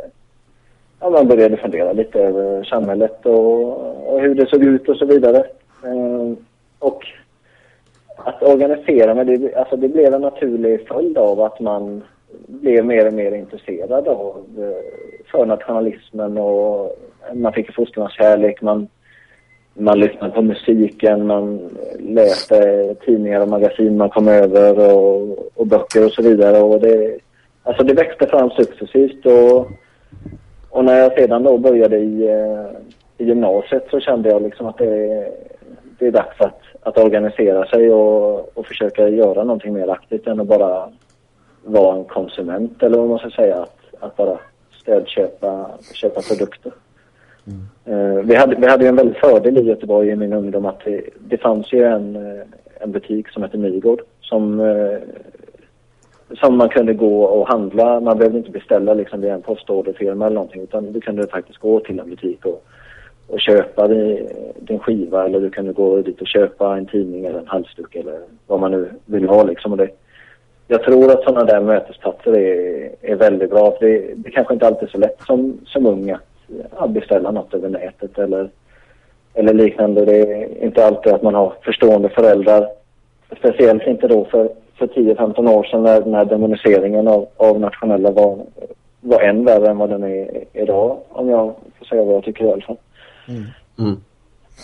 ja, man började fundera lite över samhället och, och hur det såg ut och så vidare. Eh, och att organisera mig, det, alltså det blev en naturlig följd av att man blev mer och mer intresserad av eh, för nationalismen och man fick fostrans kärlek, man, man lyssnade på musiken, man läste tidningar och magasin man kom över och, och böcker och så vidare. Och det, alltså det växte fram successivt och och när jag sedan då började i, eh, i gymnasiet så kände jag liksom att det, det är dags att, att organisera sig och, och försöka göra någonting mer aktivt än att bara vara en konsument eller vad man ska säga. Att, att bara stödköpa köpa produkter. Mm. Uh, vi, hade, vi hade ju en väldigt fördel i Göteborg i min ungdom att det, det fanns ju en, eh, en butik som hette Nygård som uh, som man kunde gå och handla. Man behövde inte beställa liksom via en postorderfirma eller någonting utan du kunde faktiskt gå till en butik och, och köpa din skiva eller du kunde gå dit och köpa en tidning eller en halsduk eller vad man nu vill ha liksom. Och det, jag tror att sådana där mötesplatser är, är väldigt bra. För det, det kanske inte alltid är så lätt som, som ung att ja, beställa något över nätet eller, eller liknande. Det är inte alltid att man har förstående föräldrar. Speciellt inte då för för 10-15 år sedan när, när demoniseringen av, av nationella var, var än värre än vad den är idag. Om jag får säga vad jag tycker i alla fall. Mm. Mm.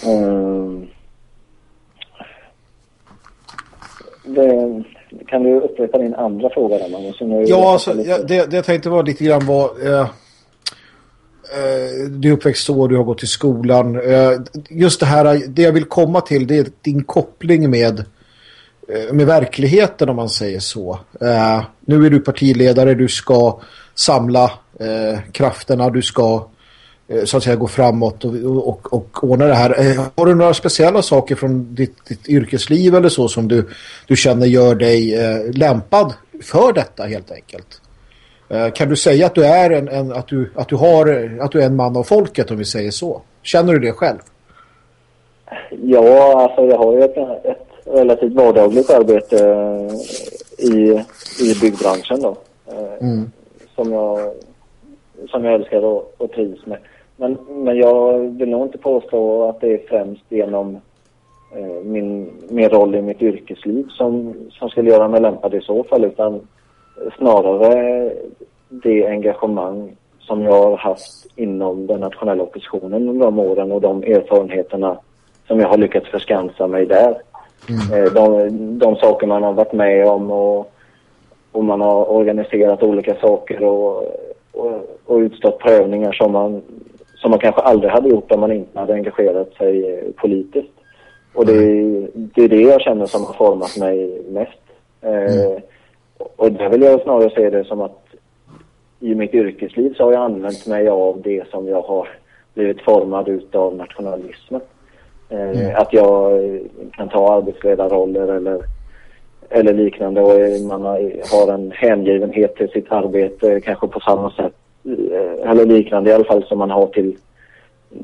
Um, det, kan du upprepa din andra fråga där, Magnus? Ja, alltså, lite... det, det jag tänkte var lite grann var... Eh, eh, du är uppväxt så, du har gått i skolan. Eh, just det här, det jag vill komma till, det är din koppling med Eh, Eh, med verkligheten om man säger så. Eh, nu är du partiledare, du ska samla eh, krafterna, du ska eh, så att säga gå framåt och, och, och ordna det här. Eh, har du några speciella saker från ditt, ditt yrkesliv eller så som du, du känner gör dig eh, lämpad för detta helt enkelt? Eh, kan du säga att du är en, en, att, du, att, du har, att du är en man av folket om vi säger så? Känner du det själv? Ja, alltså jag har ju ett, ett relativt vardagligt arbete i, i byggbranschen då. Mm. Som, jag, som jag älskar och, och trivs med. Men, men jag vill nog inte påstå att det är främst genom eh, min, min roll i mitt yrkesliv som, som skulle göra mig lämpad i så fall utan snarare det engagemang som jag har haft inom den nationella oppositionen under de åren och de erfarenheterna som jag har lyckats förskansa mig där. Mm. Eh, de, de saker man har varit med om och, och man har organiserat olika saker och, och, och utstått prövningar som man, som man kanske aldrig hade gjort om man inte hade engagerat sig politiskt. Och det, det är det jag känner som har format mig mest. Eh, mm. och där vill jag snarare se det som att i mitt yrkesliv så har jag använt mig av det som jag har blivit formad utav nationalismen. Eh, mm. Att jag kan ta arbetsledarroller eller, eller liknande och man har en hängivenhet till sitt arbete kanske på samma sätt eh, eller liknande i alla fall som man har till,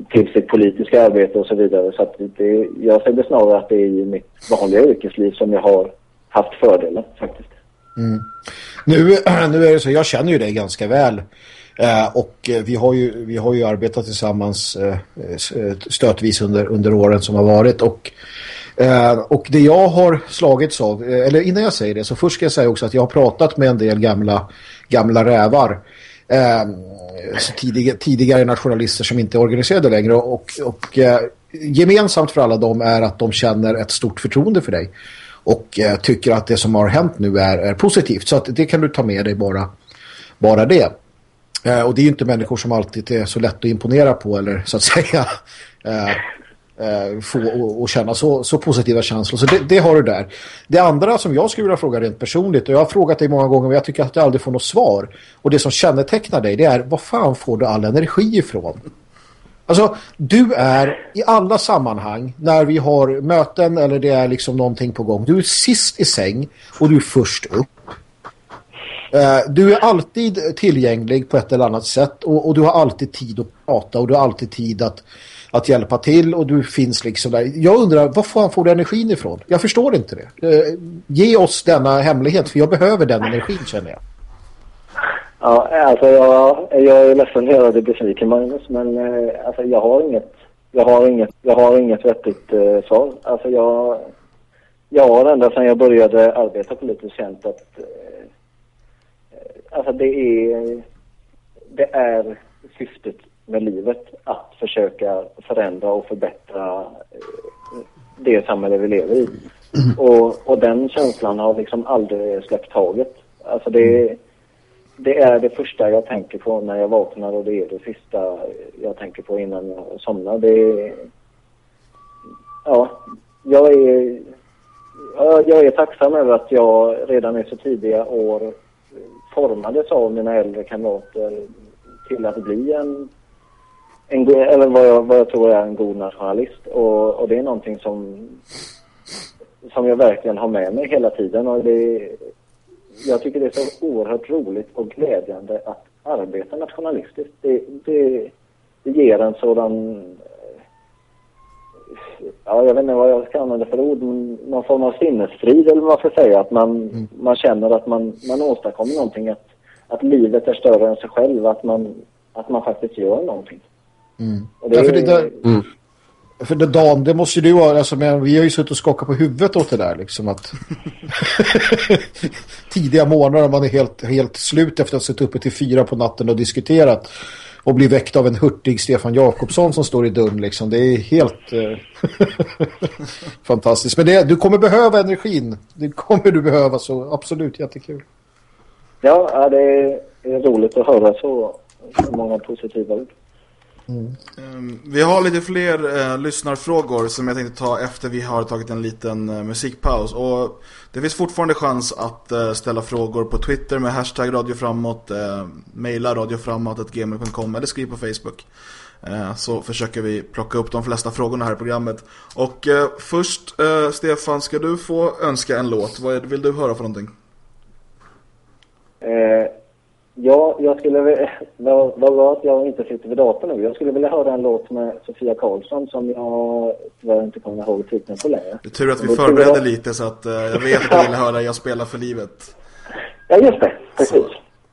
till sitt politiska arbete och så vidare. Så det, jag ser det snarare att det är i mitt vanliga yrkesliv som jag har haft fördelen faktiskt. Mm. Nu, (clears throat) nu är det så, jag känner ju dig ganska väl. Eh, och eh, vi har, ju, vi har ju arbetat tillsammans eh, eh, stötvis under, under åren som har varit. Och, eh, och det jag har slagits av, eh, eller innan jag säger det så först ska jag säga också att jag har pratat med en del gamla, gamla rävar. Eh, tidiga, tidigare nationalister som inte är organiserade längre. Och, och gemensamt för alla dem är att de känner ett stort förtroende för dig och eh, tycker att det som har hänt nu är, är positivt. Så att det kan du ta med dig bara, bara det. Eh, och det är ju inte människor som alltid är så lätt att imponera på eller så att (laughs) säga eh, eh få och, och, känna så, så positiva känslor. Så det, det, har du där. Det andra som jag skulle vilja fråga rent personligt och jag har frågat dig många gånger men jag tycker att jag aldrig får något svar. Och det som kännetecknar dig det är vad fan får du all energi ifrån? Alltså, du är i alla sammanhang när vi har möten eller det är liksom någonting på gång. Du är sist i säng och du är först upp. Eh, du är alltid tillgänglig på ett eller annat sätt och, och, du har alltid tid att prata och du har alltid tid att, att hjälpa till och du finns liksom där. Jag undrar, var fan får du energin ifrån? Jag förstår inte det. Eh, ge oss denna hemlighet för jag behöver den energin känner jag. Ja, alltså jag, jag är ledsen att göra dig besviken Magnus, men eh, alltså jag har inget, jag har inget, jag har inget vettigt eh, svar. Alltså jag, jag har ända sedan jag började arbeta politiskt känt att eh, alltså det är, det är syftet med livet att försöka förändra och förbättra eh, det samhälle vi lever i. Och, och den känslan har liksom aldrig släppt taget. Alltså det det är det första jag tänker på när jag vaknar och det är det sista jag tänker på innan jag somnar. Det ja, jag är, jag är tacksam över att jag redan i så tidiga år formades av mina äldre kamrater till att bli en, en eller vad jag, vad jag tror är en god nationalist. Och, och det är någonting som, som jag verkligen har med mig hela tiden. Och det, jag tycker det är så oerhört roligt och glädjande att arbeta nationalistiskt. Det, det, det ger en sådan ja, jag vet inte vad jag ska använda för ord, men någon form av sinnesfrid eller vad man ska säga. Att man, mm. man känner att man, man åstadkommer någonting, att, att livet är större än sig själv, att man, att man faktiskt gör någonting. Mm. Och det, ja, för det där, mm. För det, Dan, det måste ju du ha, alltså, men vi har ju suttit och skakat på huvudet åt det där liksom att (laughs) (laughs) tidiga morgnar man är helt, helt slut efter att ha suttit uppe till fyra på natten och diskuterat och blir väckt av en hurtig Stefan Jakobsson som står i dörren liksom. Det är helt eh, (laughs) fantastiskt. Men det, du kommer behöva energin. Det kommer du behöva så absolut jättekul. Ja, det är roligt att höra så många positiva ord. Mm. Vi har lite fler eh, lyssnarfrågor som jag tänkte ta efter vi har tagit en liten eh, musikpaus. Och det finns fortfarande chans att eh, ställa frågor på Twitter med hashtag radioframåt, eh, mejla radioframåt.gmail.com eller skriv på Facebook. Eh, så försöker vi plocka upp de flesta frågorna här i programmet. Och eh, först, eh, Stefan, ska du få önska en låt? Vad vill du höra för någonting? Eh, Ja, jag skulle vilja... (laughs) Vad bra att jag inte sitter vid datorn nu. Jag skulle vilja höra en låt med Sofia Karlsson som jag tyvärr inte kommer ihåg titeln på längre. Det är tur att vi förberedde lite så att eh, jag vet att du vill höra Jag spelar för livet. (laughs) Ja, just det. Precis. Så,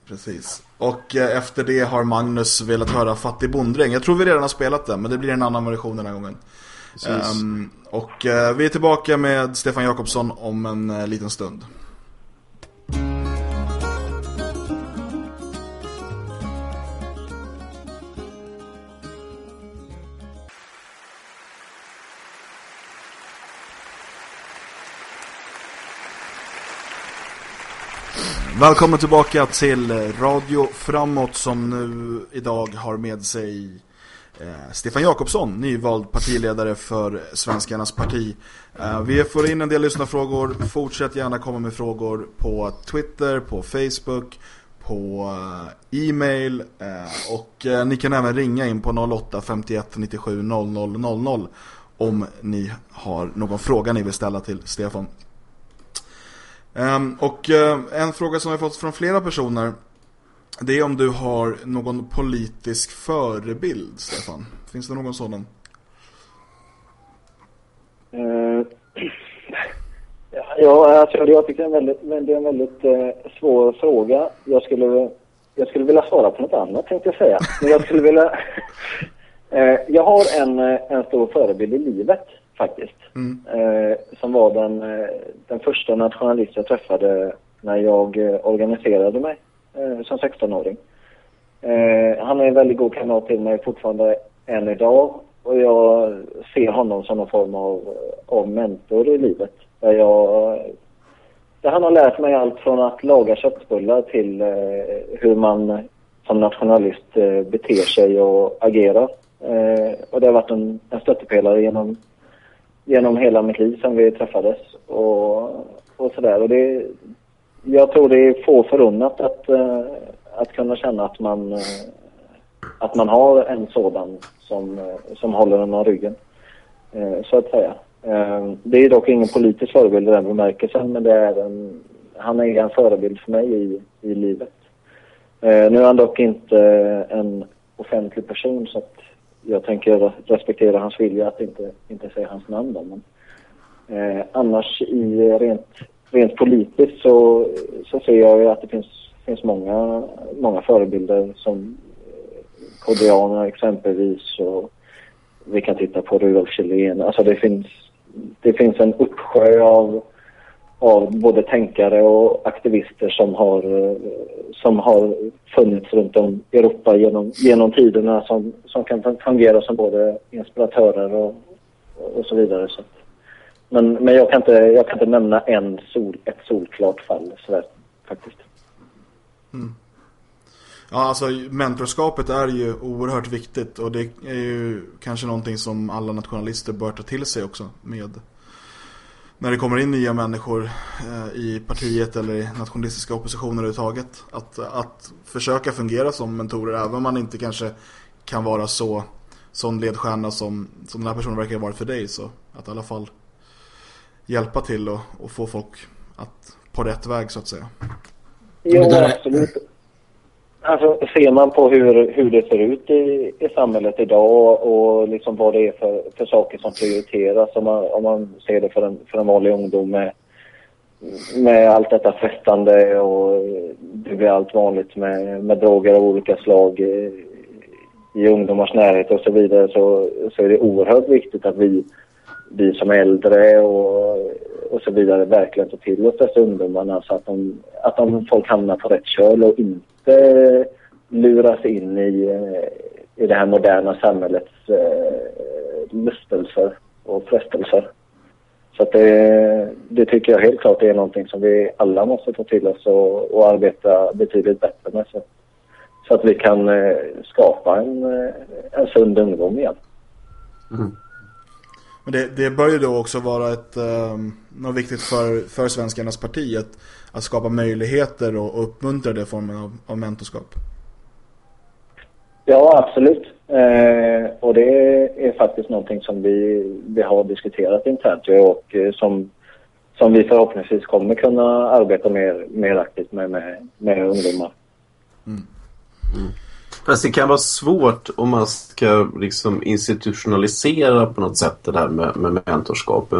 precis. Och eh, efter det har Magnus velat höra Fattig bonddräng. Jag tror vi redan har spelat den, men det blir en annan version den här gången. Um, och uh, vi är tillbaka med Stefan Jakobsson om en uh, liten stund. Välkommen tillbaka till Radio Framåt som nu idag har med sig eh, Stefan Jakobsson, nyvald partiledare för Svenskarnas parti. Eh, vi får in en del lyssnarfrågor. Fortsätt gärna komma med frågor på Twitter, på Facebook, på eh, e-mail eh, och eh, ni kan även ringa in på 08 51 97 00 00 om ni har någon fråga ni vill ställa till Stefan. Um, och uh, en fråga som jag fått från flera personer det är om du har någon politisk förebild, Stefan. Finns det någon sådan? Uh, (clears throat) ja, alltså, jag tycker det är en väldigt, det är en väldigt uh, svår fråga. Jag skulle, jag skulle vilja svara på något annat, tänkte jag säga. Men jag skulle vilja... uh, (laughs) jag har en, en stor förebild i livet faktiskt. Mm. Eh, som var den, eh, den första nationalist jag träffade när jag eh, organiserade mig eh, som 16-åring. Eh, han är en väldigt god kamrat till mig fortfarande än idag och jag ser honom som någon form av, av mentor i livet. Där, jag, där han har lärt mig allt från att laga köttbullar till eh, hur man som nationalist beter sig och agerar. och det har varit en, en stöttepelare genom genom hela mitt liv sedan vi träffades och, och sådär. Och det, jag tror det är få förunnat att, eh, att kunna känna att man, eh, att man har en sådan som, eh, som håller en om ryggen, så att säga. det är dock ingen politisk förebild i den bemärkelsen, men det är en, han är en förebild för mig i, i livet. nu är han dock inte en offentlig person så att jag tänker respektera hans vilja att inte, inte säga hans namn då, men eh, annars i rent, rent politiskt så, så ser jag ju att det finns, finns många, många förebilder som eh, Kodianer exempelvis och vi kan titta på Rudolf Kjellén. Alltså det finns, det finns en uppsjö av av både tänkare och aktivister som har, eh, som har funnits runt om i Europa genom, genom tiderna som, som kan fungera som både inspiratörer och, och så vidare. Så. Men, men jag, kan inte, jag kan inte nämna en sol, ett solklart fall sådär, faktiskt. Mm. Ja, alltså mentorskapet är ju oerhört viktigt och det är ju kanske någonting som alla nationalister bör ta till sig också med när det kommer in nya människor eh, i partiet eller i nationalistiska oppositioner överhuvudtaget. Att, att försöka fungera som mentorer även om man inte kanske kan vara så sån ledstjärna som, som den här personen verkar ha varit för dig. Så att i alla fall hjälpa till och, och få folk att på rätt väg så att säga. Ja, absolut. Alltså ser man på hur, hur det ser ut i, i samhället idag och liksom vad det är för, för saker som prioriteras om man, om man ser det för en, för en vanlig ungdom med, med allt detta festande och det blir allt vanligt med, med droger av olika slag i, i ungdomars närhet och så vidare så, så är det oerhört viktigt att vi, vi som äldre och, och så vidare verkligen tar till oss dessa ungdomarna så att de, att de folk hamnar på rätt köl och inte luras in i, i det här moderna samhällets eh, lustelser och frestelser. Så att det, det tycker jag helt klart är någonting som vi alla måste ta till oss och, och arbeta betydligt bättre med. Så, så att vi kan eh, skapa en, eh, en sund ungdom igen. Mm. Men det, det bör ju då också vara ett, um, något viktigt för, för svenskarnas parti att, att skapa möjligheter och, och uppmuntra det formen av, av mentorskap. Ja, absolut. Eh, och det är faktiskt någonting som vi, vi har diskuterat internt och eh, som, som vi förhoppningsvis kommer kunna arbeta mer, mer aktivt med, med, med ungdomar. Mm. Mm. Fast det kan vara svårt om man ska liksom institutionalisera på något sätt det där med, med mentorskap.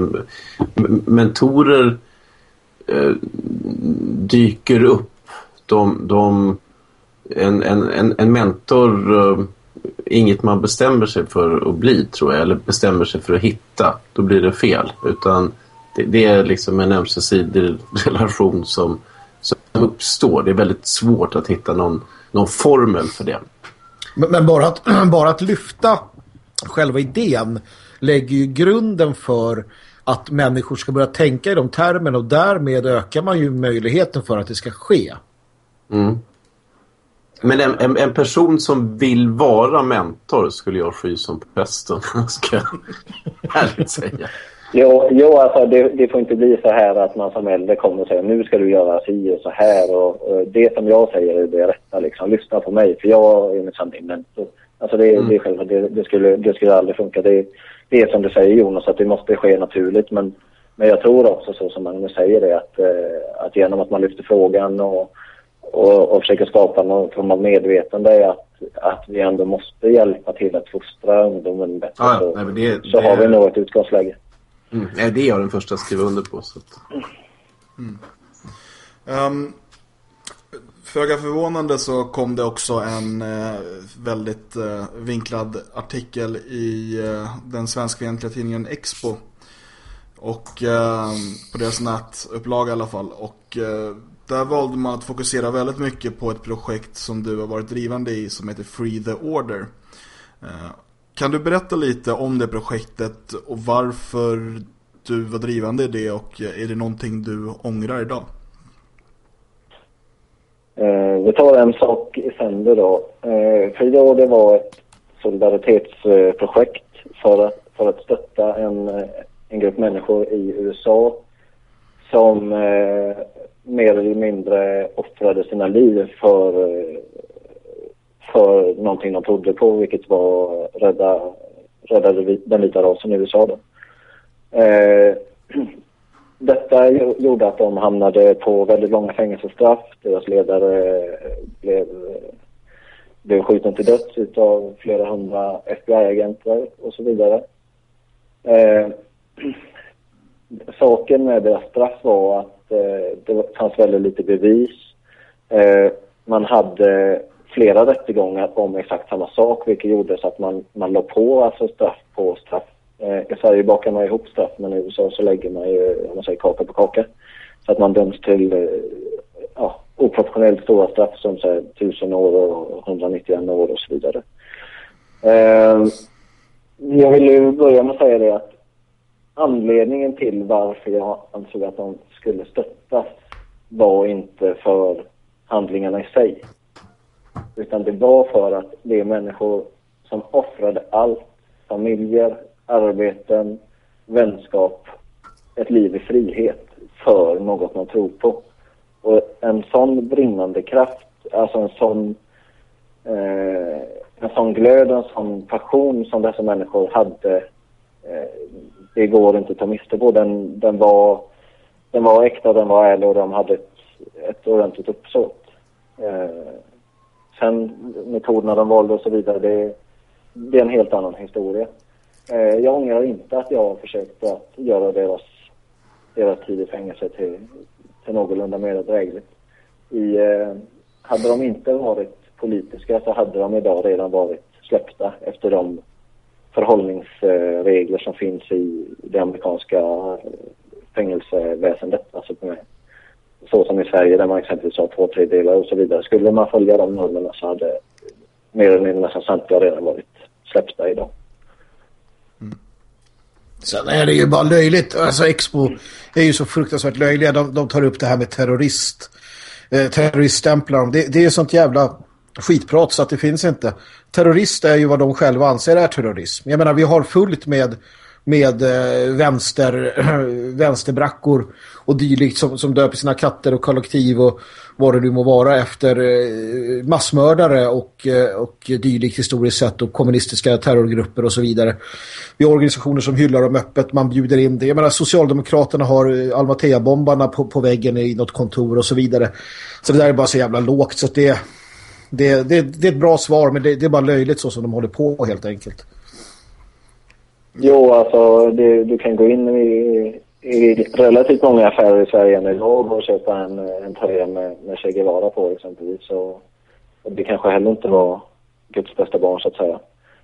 Mentorer eh, dyker upp. De, de, en, en, en mentor eh, inget man bestämmer sig för att bli tror jag. Eller bestämmer sig för att hitta. Då blir det fel. Utan det, det är liksom en ömsesidig relation som, som uppstår. Det är väldigt svårt att hitta någon, någon formel för det. Men, men bara, att, (clears throat) bara att lyfta själva idén lägger ju grunden för att människor ska börja tänka i de termerna och därmed ökar man ju möjligheten för att det ska ske. Mm. Men en, en, en, person som vill vara mentor skulle jag sky som pesten, (laughs) ska jag ärligt säga. Jo, jo alltså det, det, får inte bli så här att man som äldre kommer och säger nu ska du göra si och så här och, och det som jag säger är det rätta liksom. Lyssna på mig för jag är minsann din mentor. Alltså det, mm. det, själva, det, det, skulle, det skulle aldrig funka. Det, det är som du säger Jonas att det måste ske naturligt men, men jag tror också så som Magnus säger det att, eh, att genom att man lyfter frågan och, och, och försöker skapa någon form av medvetande att, att vi ändå måste hjälpa till att fostra ungdomen bättre ja, så, nej, det, så har vi nog ett utgångsläge. Mm. Nej, det är jag den första att skriva under på. Så att... mm. um, Föga förvånande så kom det också en eh, väldigt eh, vinklad artikel i eh, den svenskfientliga tidningen Expo. Och ehm, på deras nätupplaga i alla fall. Och eh, där valde man att fokusera väldigt mycket på ett projekt som du har varit drivande i som heter Free the Order. Eh, kan du berätta lite om det projektet och varför du var drivande i det och eh, är det någonting du ångrar idag? Eh, vi tar en sak i sänder då. Eh, Frida det var ett solidaritetsprojekt för att, för att stötta en, eh, en grupp människor i USA som eh, mer eller mindre offrade sina liv för, eh, för någonting de trodde på, vilket var rädda, rädda den vita rasen i USA. Då. Eh, (clears throat) detta gjorde att de hamnade på väldigt långa fängelsestraff. Deras ledare eh, blev, eh, blev skjuten till döds av flera hundra FBI-agenter och så vidare. Eh, (clears throat) saken med deras straff var att eh, det fanns väldigt lite bevis. Eh, man hade flera rättegångar om exakt samma sak vilket gjorde så att man, man la på alltså straff på straff. Eh, I Sverige bakar man ihop straff men i USA så lägger man ju om man säger, kaka på kaka. Så att man döms till eh, ja, oproportionellt stora straff som så här, 1000 år och 191 år och så vidare. Eh, jag vill ju börja med att säga det att anledningen till varför jag ansåg att de skulle stöttas var inte för handlingarna i sig. Utan det var för att det är människor som offrade allt. Familjer, arbeten, vänskap, ett liv i frihet för något man tror på. Och en sån brinnande kraft, alltså en sån, eh, en sån glöd, en sån passion som dessa människor hade eh, det går inte att ta miste på. Den, den, var, den var äkta, den var ärlig och de hade ett, ett ordentligt uppsåt. Eh, sen metoderna de valde och så vidare, det, det är en helt annan historia. Eh, jag ångrar inte att jag har försökt att göra deras, deras tid i fängelse till, till någorlunda mer drägligt. I, eh, hade de inte varit politiska så hade de idag redan varit släppta efter de förhållningsregler som finns i det amerikanska fängelseväsendet. Alltså så som i Sverige där man exempelvis har två tredjedelar och så vidare. Skulle man följa de normerna så hade mer eller mindre nästan samtliga redan varit släppta idag. Mm. Sen är det ju bara löjligt. Alltså Expo är ju så fruktansvärt löjliga. De, de tar upp det här med terrorist. Eh, terroriststämplar. Det, det är sånt jävla skitprat så att det finns inte. Terrorist är ju vad de själva anser är terrorism. Jag menar, vi har fullt med med eh, vänster, (clears throat) vänsterbrackor och dylikt som, som döper sina katter och kollektiv och vad det nu må vara efter eh, massmördare och, eh, och dylikt historiskt sett och kommunistiska terrorgrupper och så vidare. Vi har organisationer som hyllar dem öppet, man bjuder in det. Jag menar, Socialdemokraterna har eh, Almatea-bombarna på, på väggen i något kontor och så vidare. Så det där är bara så jävla lågt så att det, det, det, det är ett bra svar men det, det är bara löjligt så som de håller på helt enkelt. Jo, alltså det, du kan gå in i, i relativt många affärer i Sverige än idag och köpa en, en tröja med, med Che Guevara på exempelvis. Så, det kanske heller inte var Guds bästa barn så att säga.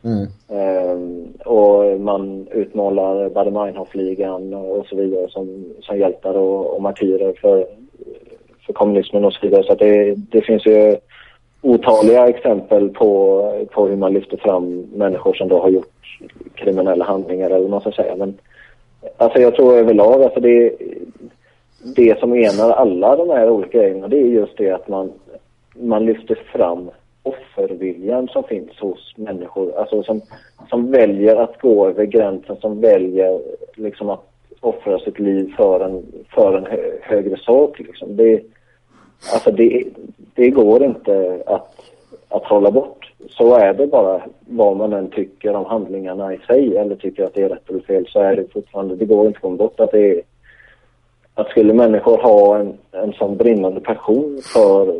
Mm. Ehm, och man utmålar Baader-Meinhof-ligan och så vidare som, som hjältar och, och martyrer för, för kommunismen och så vidare. Så det, det finns ju otaliga exempel på, på hur man lyfter fram människor som då har gjort kriminella handlingar eller vad man ska säga. Men alltså jag tror överlag, alltså det, det som enar alla de här olika grejerna det är just det att man, man lyfter fram offerviljan som finns hos människor. Alltså som, som väljer att gå över gränsen, som väljer liksom att offra sitt liv för en, för en hö, högre sak. Liksom. Det, alltså det, det går inte att, att hålla bort. Så är det bara vad man än tycker om handlingarna i sig eller tycker att det är rätt eller fel så är det fortfarande, det går inte att komma bort att det är att skulle människor ha en, en sån brinnande passion för,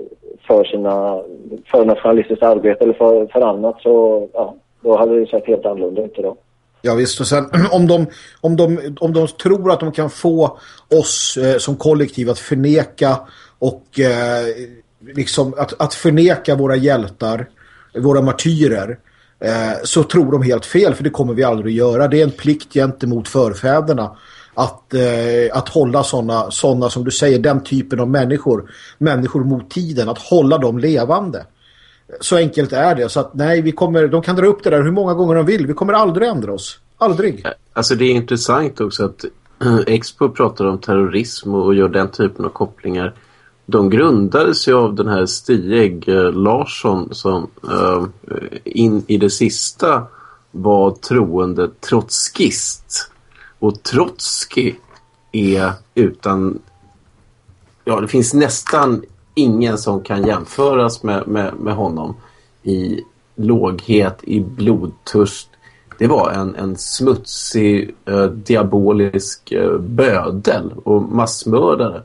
för sina för nationalistiskt arbete eller för, för annat så ja, då hade det sett helt annorlunda ut idag. Ja visst, och sen (clears throat) om de, om, de, om de tror att de kan få oss eh, som kollektiv att förneka och eh, liksom att, att förneka våra hjältar, våra martyrer eh, så tror de helt fel för det kommer vi aldrig att göra. Det är en plikt gentemot förfäderna att, eh, att hålla sådana såna, som du säger, den typen av människor, människor mot tiden, att hålla dem levande. Så enkelt är det. Så att nej, vi kommer, de kan dra upp det där hur många gånger de vill. Vi kommer aldrig ändra oss. Aldrig. Alltså det är intressant också att eh, Expo pratar om terrorism och gör den typen av kopplingar. De grundades ju av den här Stieg eh, Larsson som eh, in i det sista var troende trotskist. Och Trotsky är utan... Ja, det finns nästan ingen som kan jämföras med, med, med honom i låghet, i blodtörst. Det var en, en smutsig, eh, diabolisk eh, bödel och massmördare.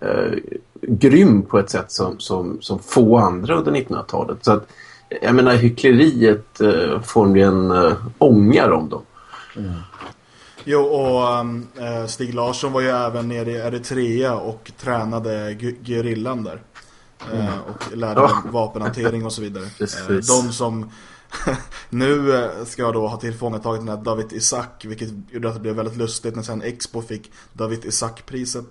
Eh, Eh, grym på ett sätt som, som, som få andra under 1900-talet. Så att, jag menar, hyckleriet eh, formligen eh, ångar om dem. Mm. Jo, och um, Stig Larsson var ju även nere i Eritrea och tränade gerillan där. Mm. Uh, och lärde ja. vapenhantering och så vidare. (laughs) Uh, de som (laughs) nu ska då ha tillfångatagit den här David Isaac, vilket gjorde att det blev väldigt lustigt när sen Expo fick David Isaac-priset.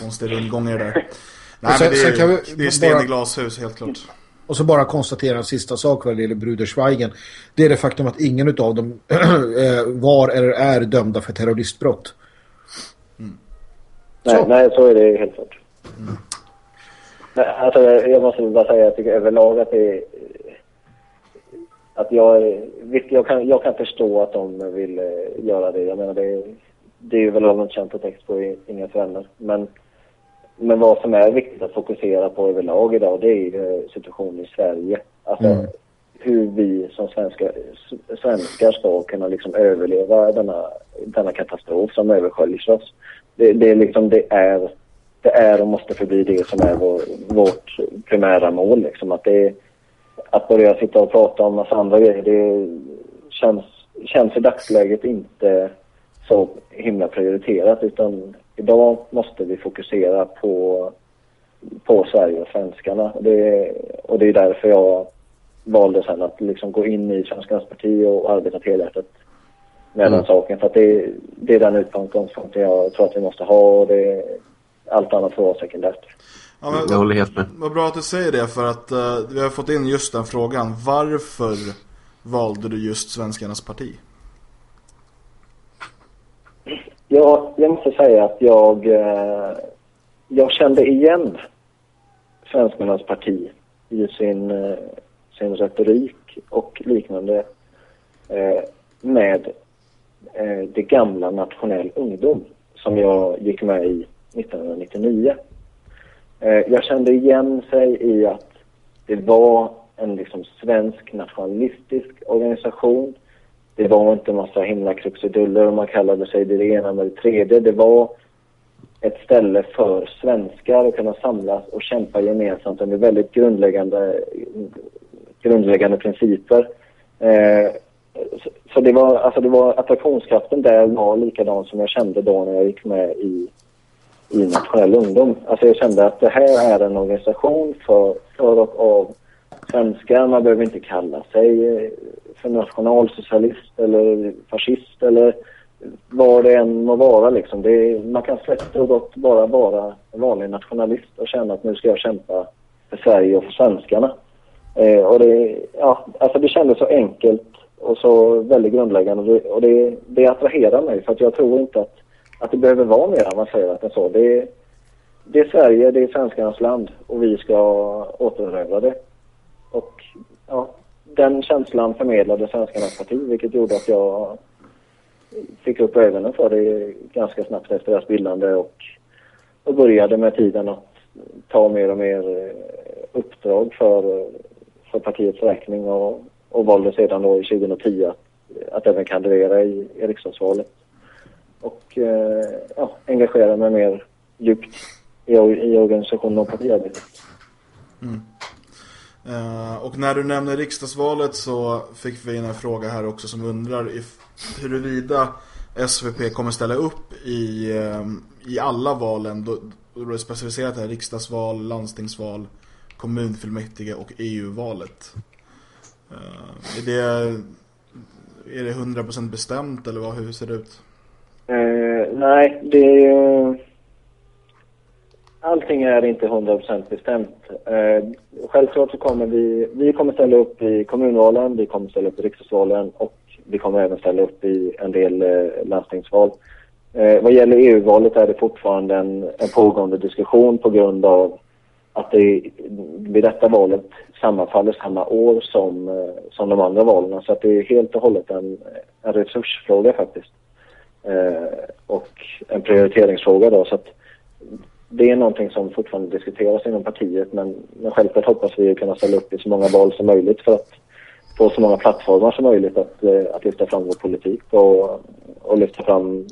Konstig rundgång i det där. (laughs) Nej, sen, men det är, vi, det är sten bara... i glashus, helt klart. Och så bara konstatera en sista sak vad det gäller Brudersveigen. Det är det faktum att ingen av dem (clears throat) eh, var eller är dömda för terroristbrott. Mm. Nej, nej, så är det helt klart. Mm. Alltså, jag måste bara säga att jag tycker överlag att det är att jag, visst, jag, kan, jag kan förstå att de vill eh, göra det. Jag menar, det, det är väl allmänt känt att Expo är inga vänner. Men men vad som är viktigt att fokusera på överlag idag det är situationen i Sverige. Alltså mm. hur vi som svenska, svenskar ska kunna liksom överleva denna, denna katastrof som översköljer oss. Det, det, är liksom, det, är, det är och måste förbli det som är vår, vårt primära mål. Liksom. Att, det, att börja sitta och prata om massa andra grejer det känns, känns i dagsläget inte så himla prioriterat utan idag måste vi fokusera på, på Sverige och svenskarna. Det, och det är därför jag valde sen att liksom gå in i Svenskarnas parti och arbeta helhjärtat med mm. den saken. För att det, det är den utgångspunkten jag tror att vi måste ha och det, allt annat får vara sekundärt. Ja, men, jag håller helt med. Vad bra att du säger det för att uh, vi har fått in just den frågan. Varför valde du just Svenskarnas parti? Jag, jag måste säga att jag, eh, jag kände igen Svenskarnas parti i sin, eh, sin retorik och liknande eh, med eh, det gamla Nationell ungdom som jag gick med i 1999. Eh, jag kände igen sig i att det var en liksom svensk nationalistisk organisation. Det var inte en massa himla kruxiduller och man kallade sig det ena med det tredje. Det var ett ställe för svenskar att kunna samlas och kämpa gemensamt under väldigt grundläggande, grundläggande principer. Eh, så, så det var, alltså det var attraktionskraften där var likadan som jag kände då när jag gick med i, i Nationell ungdom. Alltså jag kände att det här är en organisation för, för och av svenskar. Man behöver inte kalla sig eh, för nationalsocialist eller fascist eller vad det än må vara liksom. Det, man kan släppt och gott bara vara en vanlig nationalist och känna att nu ska jag kämpa för Sverige och för svenskarna. Eh, och det, ja, alltså det kändes så enkelt och så väldigt grundläggande och det, och det, det attraherar mig för att jag tror inte att, att det behöver vara mer avancerat än så. Det, det är Sverige, det är svenskarnas land och vi ska återerövra det. Och ja, den känslan förmedlade Svenskarnas parti vilket gjorde att jag fick upp ögonen för det ganska snabbt efter deras bildande och, och började med tiden att ta mer och mer eh, uppdrag för, för partiets räkning och, och valde sedan då i 2010 att, att även kandidera i, i riksdagsvalet. Och eh, ja, engagera mig mer djupt i, i organisationen och partiarbetet. Mm. Uh, och när du nämner riksdagsvalet så fick vi in en fråga här också som undrar if, huruvida SVP kommer ställa upp i, um, i alla valen då, då det specificerat här riksdagsval, landstingsval, kommunfullmäktige och EU-valet. Uh, eh, är det är det 100% bestämt eller vad, hur ser det ut? Uh, nej, det är allting är inte 100% bestämt. Eh, självklart så kommer vi, vi kommer ställa upp i kommunvalen, vi kommer ställa upp i riksdagsvalen och vi kommer även ställa upp i en del eh, landstingsval. Eh, vad gäller EU-valet är det fortfarande en, en pågående diskussion på grund av att det vid detta valet sammanfaller samma år som, eh, som de andra valen. Så att det är helt och hållet en, en resursfråga faktiskt. Eh, och en prioriteringsfråga då. Så att det är någonting som fortfarande diskuteras inom partiet men, men självklart hoppas vi kunna ställa upp i så många val som möjligt för att få så många plattformar som möjligt att, eh, att lyfta fram vår politik och, och lyfta fram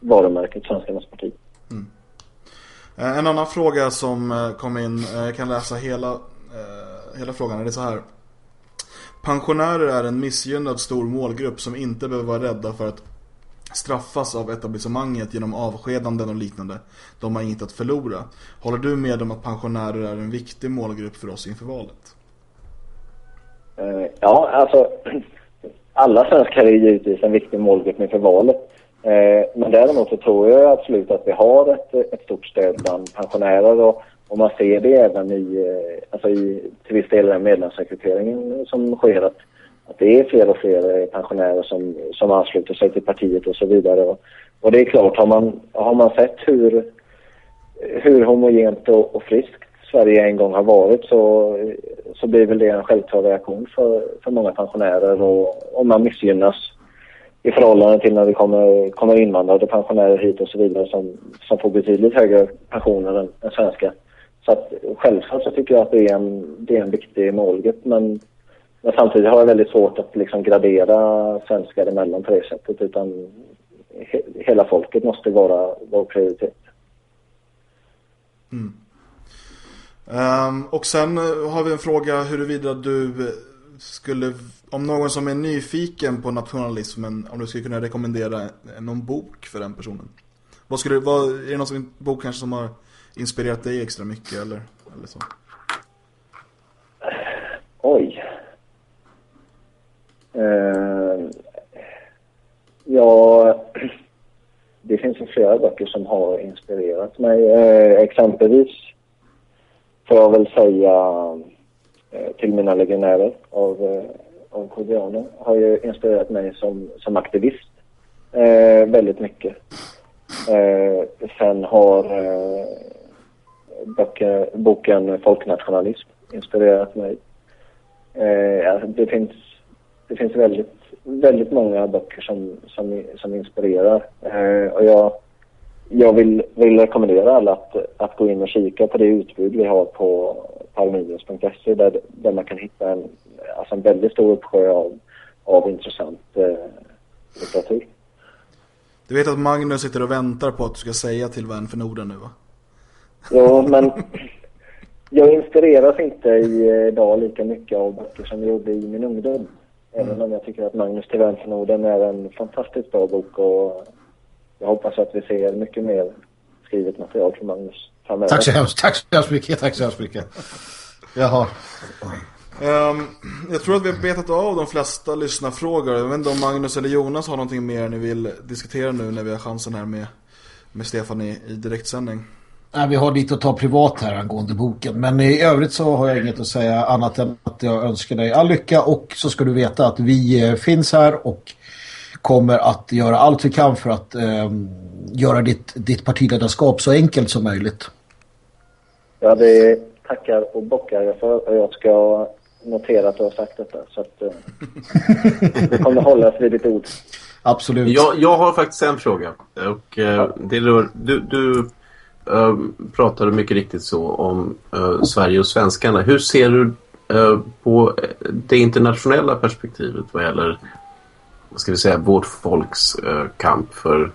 varumärket Svenskarnas parti. Mm. Eh, en annan fråga som eh, kom in, jag kan läsa hela, hela frågan, det är så här. Pensionärer är en missgynnad stor målgrupp som inte behöver vara rädda för att straffas av etablissemanget genom avskedanden och liknande. De har inget att förlora. Håller du med om att pensionärer är en viktig målgrupp för oss inför valet? Eh, ja, alltså (clears throat) alla svenskar är givetvis en viktig målgrupp inför valet. Eh, men däremot så tror jag absolut att vi har ett, ett stort stöd bland pensionärer och, och man ser det även i, eh, alltså i till viss del den medlemsrekryteringen som sker att att det är fler och fler pensionärer som, som ansluter sig till partiet och så vidare. Och, och det är klart, har man, har man sett hur, hur homogent och, och friskt Sverige en gång har varit så, så blir väl det en självklar reaktion för, för många pensionärer och om man missgynnas i förhållande till när det kommer, kommer invandrade pensionärer hit och så vidare som, som får betydligt högre pensioner än, än svenska. Så att självklart så tycker jag att det är en, det är en viktig målgrupp men men samtidigt har jag väldigt svårt att liksom gradera svenskar emellan på det sättet utan he hela folket måste vara vår prioritet. Mm. Um, och sen eh, har vi en fråga huruvida du eh, skulle, om någon som är nyfiken på nationalismen, om du skulle kunna rekommendera någon bok för den personen. Vad skulle, vad, är det någon bok kanske som har inspirerat dig extra mycket eller, eller så? Oj. Eh, ja, (clears throat) det finns ju flera böcker som har inspirerat mig. Eh, exempelvis får jag väl säga eh, Till mina legionärer av, eh, av Cordiano har ju inspirerat mig som, som aktivist eh, väldigt mycket. Eh, sen har eh, böcker, boken Folknationalism inspirerat mig. det finns det finns väldigt, väldigt många böcker som, som, som inspirerar. Eh, och jag, jag vill, vill rekommendera alla att, att gå in och kika på det utbud vi har på, aluminius.se där, där man kan hitta en, alltså en väldigt stor uppsjö av, av intressant eh, litteratur. Du vet att Magnus sitter och väntar på att du ska säga till Vän för Norden nu va? Ja, men jag inspireras inte idag lika mycket av böcker som jag gjorde i min ungdom. Även mm. om jag tycker att Magnus till Vän för Norden är en fantastiskt bra bok och jag hoppas att vi ser mycket mer skrivet material från Magnus framöver. Tack så hemskt, tack så hemskt mycket, tack så hemskt mycket. Jaha. Um, jag tror att vi har betat av de flesta lyssnarfrågor. Jag vet inte om Magnus eller Jonas har någonting mer ni vill diskutera nu när vi har chansen här med, med Stefan i, i direktsändning. Nej, vi har lite att ta privat här angående boken. Men i övrigt så har jag inget att säga annat än att jag önskar dig all lycka. Och så ska du veta att vi eh, finns här och kommer att göra allt vi kan för att eh, göra ditt, ditt partiledarskap så enkelt som möjligt. Ja, det tackar och bockar jag för. Och jag ska notera att du har sagt detta. Så att eh, det kommer hållas vid ditt ord. Absolut. Jag, jag har faktiskt en fråga. Och eh, ja. det rör, du, du uh, pratade mycket riktigt så om uh, Sverige och svenskarna. Hur ser du uh, på det internationella perspektivet vad gäller vad ska vi säga, vårt folks kamp för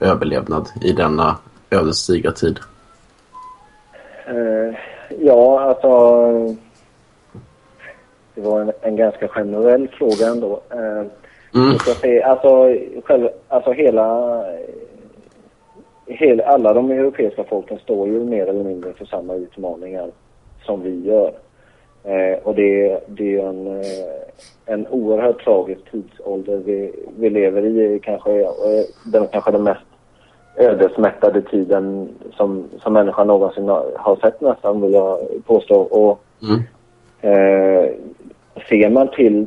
överlevnad i denna ödesdigra tid? ja, alltså det var en, en ganska generell fråga ändå. Mm. Se, alltså, själv, alltså hela hela, alla de europeiska folken står ju mer eller mindre för samma utmaningar som vi gör. Eh, och det, det är en, eh, en oerhört tragisk tidsålder vi, vi lever i. Kanske, eh, den kanske den mest ödesmättade tiden som, som människan någonsin har sett nästan, vill jag påstå. Och, mm. eh, ser man till,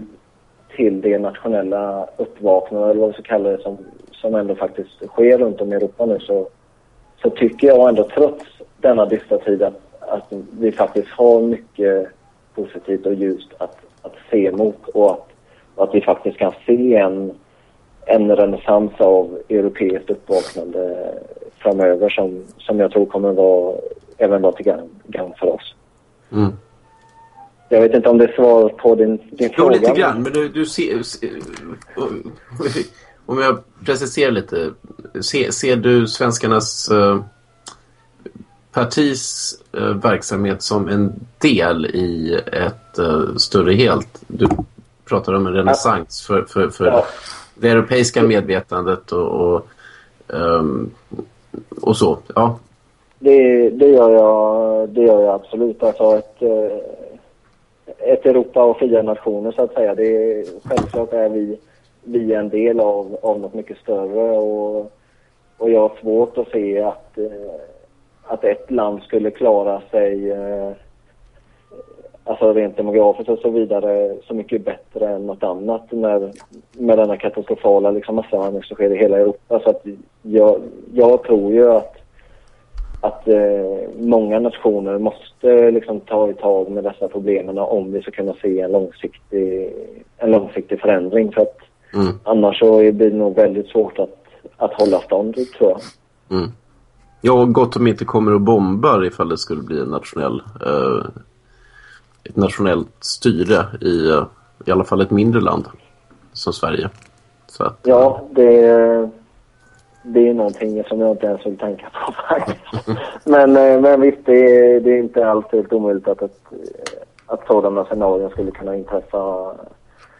till det nationella uppvaknandet, eller vad vi ska kalla det, som, som ändå faktiskt sker runt om i Europa nu så, så tycker jag ändå trots denna dystra tid att, att vi faktiskt har mycket positivt och ljust att, att se mot och att, och att vi faktiskt kan se en, en renässans av europeiskt uppvaknande framöver som, som jag tror kommer vara, även vara till gagn för oss. Mm. Jag vet inte om det är svar på din, din fråga. Jo, lite grann. Men du, du ser, om jag preciserar lite. Se, ser du svenskarnas eh, partis eh, verksamhet som en del i ett eh, större helt? Du pratar om en renässans för, för, för ja. det europeiska medvetandet och, och, um, och så. Ja. Det, det, gör jag, det gör jag absolut. Alltså ett, eh, ett Europa och fria nationer så att säga. Det, självklart är vi vi är en del av, av något mycket större och, och jag har svårt att se att, eh, att ett land skulle klara sig eh, alltså rent demografiskt och så vidare så mycket bättre än något annat när, med denna katastrofala liksom, massvandring som sker i hela Europa. Så att jag, jag tror ju att, att eh, många nationer måste liksom, ta i tag med dessa problemen om vi ska kunna se en långsiktig, en långsiktig förändring. För att Mm. Annars så blir det nog väldigt svårt att, att hålla stånd, tror jag. Mm. Ja, gott om inte kommer och bombar ifall det skulle bli en nationell, eh, ett nationellt styre i, eh, i alla fall ett mindre land som Sverige. Så att, ja, det, det är någonting som jag inte ens vill tänka på (laughs) faktiskt. men, eh, men visst, det är, det är inte alls helt omöjligt att, att, att sådana scenarier skulle kunna inträffa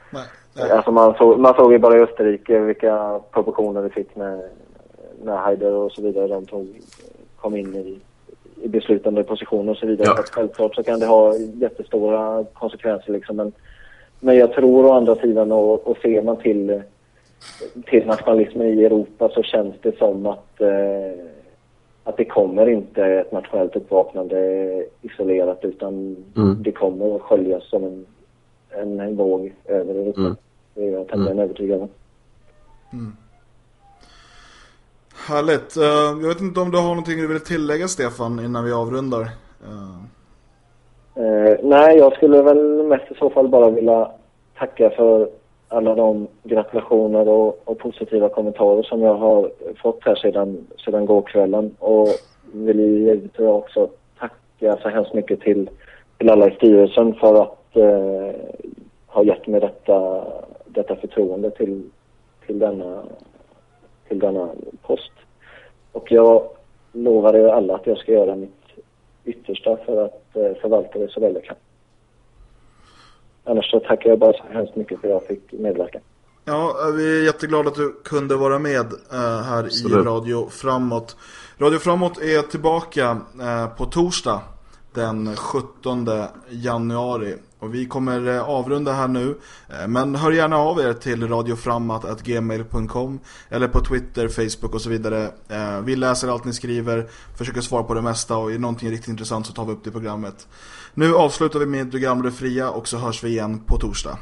Nej. Alltså man, såg, man såg ju bara i Österrike vilka proportioner det fick när, när Haider och så vidare de tog, kom in i, i beslutande positioner och så vidare. Ja. självklart så kan det ha jättestora konsekvenser liksom. Men, men jag tror å andra sidan och, och ser man till, till nationalismen i Europa så känns det som att eh, att det kommer inte ett nationellt uppvaknande isolerat utan mm. det kommer att sköljas som en, en, en våg över Europa. Mm. Det är jag tämligen mm. övertygad om. Mm. Härligt. Uh, jag vet inte om du har någonting du vill tillägga Stefan innan vi avrundar. Uh. Uh, nej, jag skulle väl mest i så fall bara vilja tacka för, alla de gratulationer och, och, positiva kommentarer som jag har fått här sedan, sedan gårkvällen. Och vill givetvis också tacka så hemskt mycket till, till alla i styrelsen för att eh, ha gett mig detta, detta förtroende till, till, denna, till denna post. Och jag lovar er alla att jag ska göra mitt yttersta för att eh, förvalta det så väl jag kan. Annars så tackar jag bara så hemskt mycket för att jag fick medverka. Ja, vi är jätteglada att du kunde vara med uh, här Absolut. i Radio Framåt. Radio Framåt är tillbaka på torsdag den 17 januari. Och vi kommer eh, avrunda här nu. Eh, men hör gärna av er till radioframmat.gmail.com eller på Twitter, Facebook och så vidare. Eh, vi läser allt ni skriver, försöker svara på det mesta och är någonting riktigt intressant så tar vi upp det i programmet. Nu avslutar vi med Du gamla fria och så hörs vi igen på torsdag.